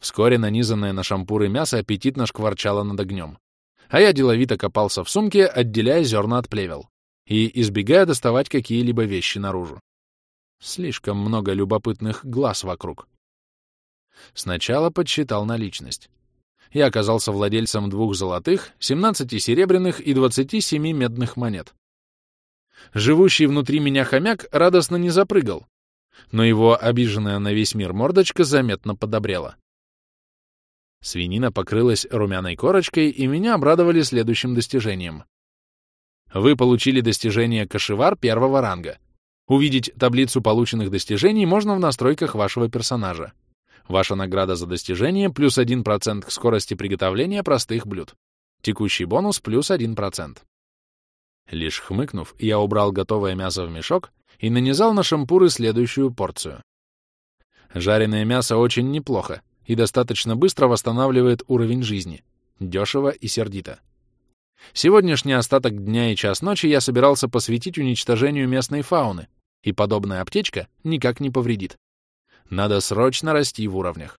Вскоре нанизанное на шампуры мясо аппетитно шкварчало над огнем. А я деловито копался в сумке, отделяя зерна от плевел и избегая доставать какие-либо вещи наружу. Слишком много любопытных глаз вокруг. Сначала подсчитал наличность. Я оказался владельцем двух золотых, 17 серебряных и 27 медных монет. Живущий внутри меня хомяк радостно не запрыгал, но его обиженная на весь мир мордочка заметно подобрела. Свинина покрылась румяной корочкой, и меня обрадовали следующим достижением. Вы получили достижение кошевар первого ранга. Увидеть таблицу полученных достижений можно в настройках вашего персонажа. Ваша награда за достижение плюс 1% к скорости приготовления простых блюд. Текущий бонус плюс 1%. Лишь хмыкнув, я убрал готовое мясо в мешок и нанизал на шампуры следующую порцию. Жареное мясо очень неплохо и достаточно быстро восстанавливает уровень жизни. Дешево и сердито. Сегодняшний остаток дня и час ночи я собирался посвятить уничтожению местной фауны, и подобная аптечка никак не повредит. Надо срочно расти в уровнях.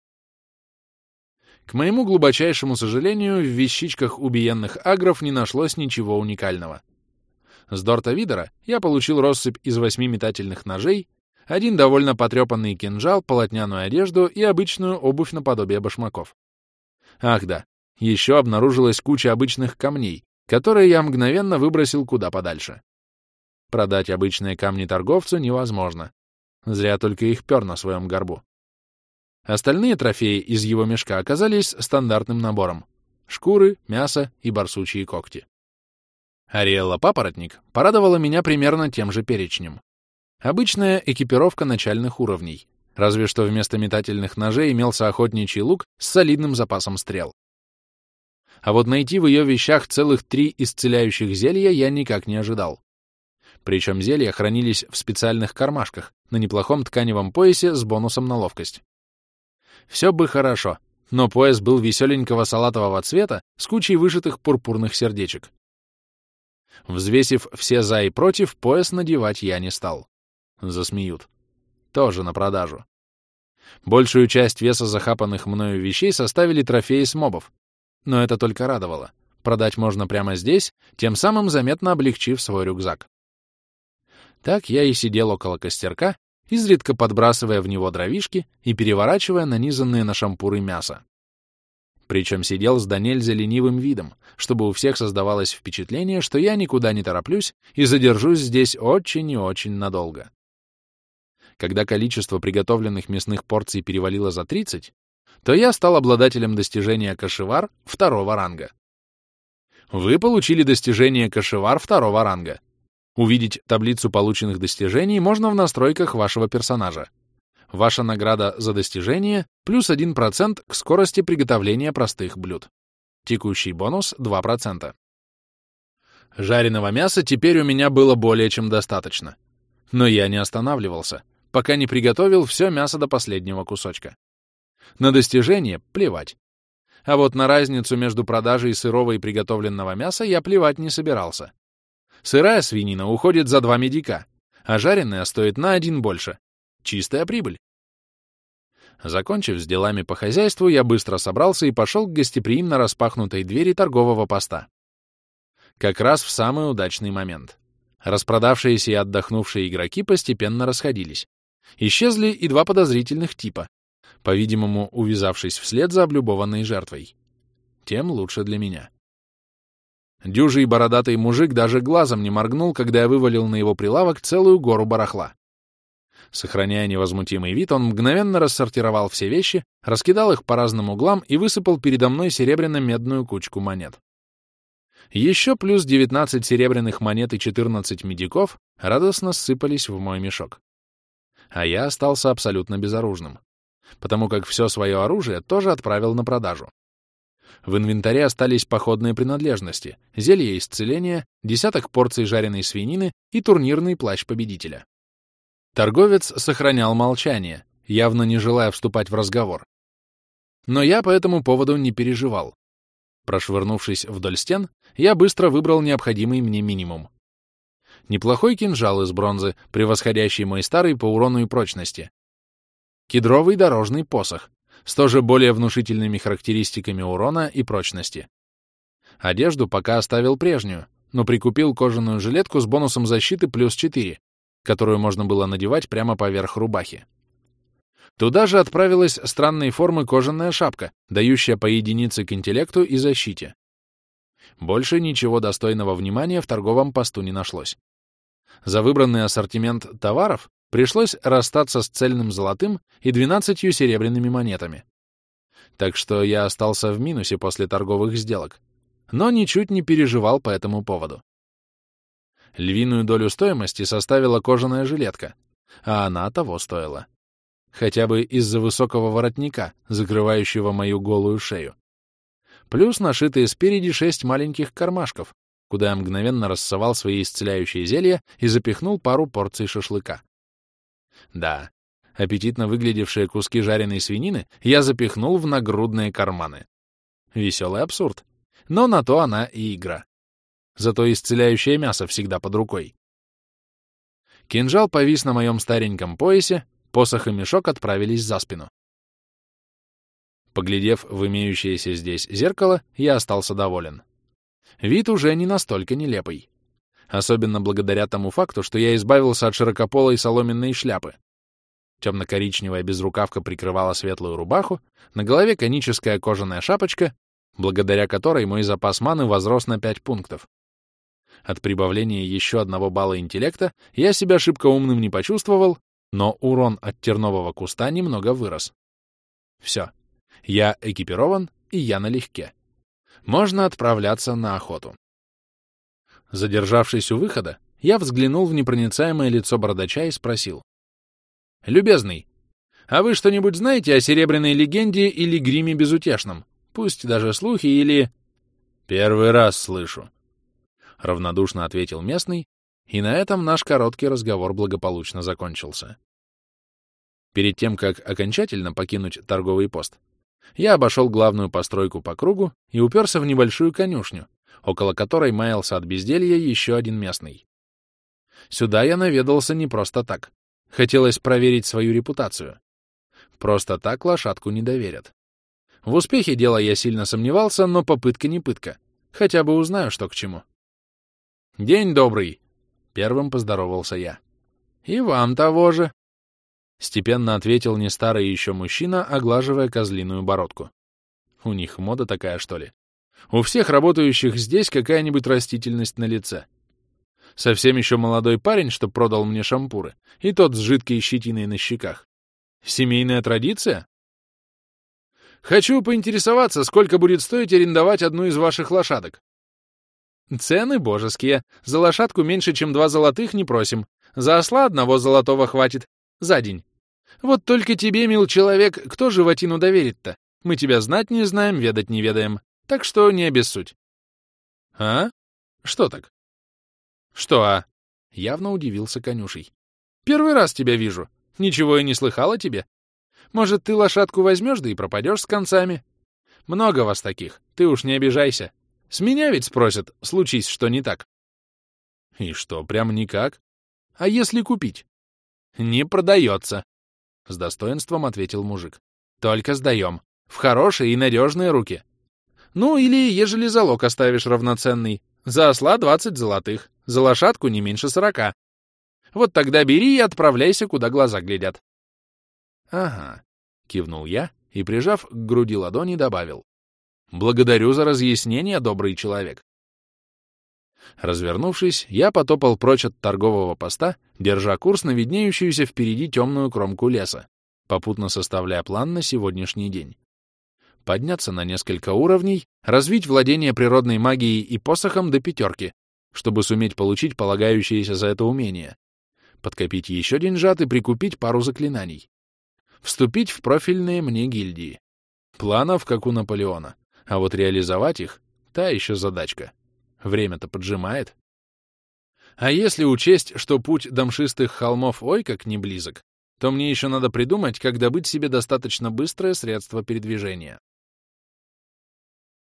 К моему глубочайшему сожалению, в вещичках убиенных агров не нашлось ничего уникального. С Дорта Видера я получил россыпь из восьми метательных ножей, один довольно потрепанный кинжал, полотняную одежду и обычную обувь наподобие башмаков. Ах да, еще обнаружилась куча обычных камней, которые я мгновенно выбросил куда подальше. Продать обычные камни торговцу невозможно. Зря только их пер на своем горбу. Остальные трофеи из его мешка оказались стандартным набором — шкуры, мясо и барсучьи когти. Ариэлла Папоротник порадовала меня примерно тем же перечнем. Обычная экипировка начальных уровней, разве что вместо метательных ножей имелся охотничий лук с солидным запасом стрел. А вот найти в ее вещах целых три исцеляющих зелья я никак не ожидал. Причем зелья хранились в специальных кармашках на неплохом тканевом поясе с бонусом на ловкость. Все бы хорошо, но пояс был веселенького салатового цвета с кучей вышитых пурпурных сердечек. Взвесив все «за» и «против», пояс надевать я не стал. Засмеют. Тоже на продажу. Большую часть веса захапанных мною вещей составили трофеи с мобов. Но это только радовало. Продать можно прямо здесь, тем самым заметно облегчив свой рюкзак. Так я и сидел около костерка, изредка подбрасывая в него дровишки и переворачивая нанизанные на шампуры мясо. Причем сидел с Данельзя ленивым видом, чтобы у всех создавалось впечатление, что я никуда не тороплюсь и задержусь здесь очень и очень надолго. Когда количество приготовленных мясных порций перевалило за 30, то я стал обладателем достижения кашевар второго ранга. Вы получили достижение кашевар второго ранга. Увидеть таблицу полученных достижений можно в настройках вашего персонажа. Ваша награда за достижение плюс 1% к скорости приготовления простых блюд. Текущий бонус 2%. Жареного мяса теперь у меня было более чем достаточно. Но я не останавливался, пока не приготовил все мясо до последнего кусочка. На достижение плевать. А вот на разницу между продажей сырого и приготовленного мяса я плевать не собирался. Сырая свинина уходит за два медика, а жареная стоит на один больше. Чистая прибыль. Закончив с делами по хозяйству, я быстро собрался и пошел к гостеприимно распахнутой двери торгового поста. Как раз в самый удачный момент. Распродавшиеся и отдохнувшие игроки постепенно расходились. Исчезли и два подозрительных типа, по-видимому, увязавшись вслед за облюбованной жертвой. Тем лучше для меня. Дюжий бородатый мужик даже глазом не моргнул, когда я вывалил на его прилавок целую гору барахла. Сохраняя невозмутимый вид, он мгновенно рассортировал все вещи, раскидал их по разным углам и высыпал передо мной серебряно-медную кучку монет. Еще плюс 19 серебряных монет и 14 медиков радостно ссыпались в мой мешок. А я остался абсолютно безоружным, потому как все свое оружие тоже отправил на продажу. В инвентаре остались походные принадлежности, зелье исцеления, десяток порций жареной свинины и турнирный плащ победителя. Торговец сохранял молчание, явно не желая вступать в разговор. Но я по этому поводу не переживал. Прошвырнувшись вдоль стен, я быстро выбрал необходимый мне минимум. Неплохой кинжал из бронзы, превосходящий мой старый по урону и прочности. Кедровый дорожный посох, с тоже более внушительными характеристиками урона и прочности. Одежду пока оставил прежнюю, но прикупил кожаную жилетку с бонусом защиты плюс 4, которую можно было надевать прямо поверх рубахи. Туда же отправилась странной формы кожаная шапка, дающая по единице к интеллекту и защите. Больше ничего достойного внимания в торговом посту не нашлось. За выбранный ассортимент товаров пришлось расстаться с цельным золотым и 12 серебряными монетами. Так что я остался в минусе после торговых сделок, но ничуть не переживал по этому поводу. Львиную долю стоимости составила кожаная жилетка, а она того стоила. Хотя бы из-за высокого воротника, закрывающего мою голую шею. Плюс нашитые спереди шесть маленьких кармашков, куда я мгновенно рассовал свои исцеляющие зелья и запихнул пару порций шашлыка. Да, аппетитно выглядевшие куски жареной свинины я запихнул в нагрудные карманы. Веселый абсурд. Но на то она и игра. Зато исцеляющее мясо всегда под рукой. Кинжал повис на моем стареньком поясе, посох и мешок отправились за спину. Поглядев в имеющееся здесь зеркало, я остался доволен. Вид уже не настолько нелепый. Особенно благодаря тому факту, что я избавился от широкополой соломенной шляпы. Темно-коричневая безрукавка прикрывала светлую рубаху, на голове коническая кожаная шапочка, благодаря которой мой запас маны возрос на 5 пунктов. От прибавления еще одного балла интеллекта я себя шибко умным не почувствовал, но урон от тернового куста немного вырос. Все. Я экипирован, и я налегке. Можно отправляться на охоту. Задержавшись у выхода, я взглянул в непроницаемое лицо бородача и спросил. «Любезный, а вы что-нибудь знаете о серебряной легенде или гриме безутешном? Пусть даже слухи или...» «Первый раз слышу», — равнодушно ответил местный, и на этом наш короткий разговор благополучно закончился. Перед тем, как окончательно покинуть торговый пост, я обошел главную постройку по кругу и уперся в небольшую конюшню, около которой маялся от безделья еще один местный. Сюда я наведался не просто так. Хотелось проверить свою репутацию. Просто так лошадку не доверят. В успехе дела я сильно сомневался, но попытка не пытка. Хотя бы узнаю, что к чему. «День добрый!» — первым поздоровался я. «И вам того же!» — степенно ответил не старый еще мужчина, оглаживая козлиную бородку. «У них мода такая, что ли? У всех работающих здесь какая-нибудь растительность на лице. Совсем еще молодой парень, что продал мне шампуры, и тот с жидкой щетиной на щеках. Семейная традиция? Хочу поинтересоваться, сколько будет стоить арендовать одну из ваших лошадок. Цены божеские. За лошадку меньше, чем два золотых не просим. За осла одного золотого хватит. За день. Вот только тебе, мил человек, кто животину доверит-то? Мы тебя знать не знаем, ведать не ведаем. Так что не обессудь. А? Что так? Что, а? Явно удивился конюшей. Первый раз тебя вижу. Ничего и не слыхала тебе. Может, ты лошадку возьмешь, да и пропадешь с концами? Много вас таких, ты уж не обижайся. С меня ведь спросят, случись что не так. И что, прям никак? А если купить? Не продается, — с достоинством ответил мужик. Только сдаем. В хорошие и надежные руки. Ну, или ежели залог оставишь равноценный. За осла двадцать золотых, за лошадку не меньше сорока. Вот тогда бери и отправляйся, куда глаза глядят. Ага, кивнул я и, прижав к груди ладони, добавил. Благодарю за разъяснение, добрый человек. Развернувшись, я потопал прочь от торгового поста, держа курс на виднеющуюся впереди темную кромку леса, попутно составляя план на сегодняшний день. Подняться на несколько уровней, развить владение природной магией и посохом до пятерки, чтобы суметь получить полагающееся за это умение, подкопить еще деньжат и прикупить пару заклинаний. Вступить в профильные мне гильдии. Планов, как у Наполеона. А вот реализовать их — та еще задачка. Время-то поджимает. А если учесть, что путь до мшистых холмов ой как не близок, то мне еще надо придумать, как добыть себе достаточно быстрое средство передвижения.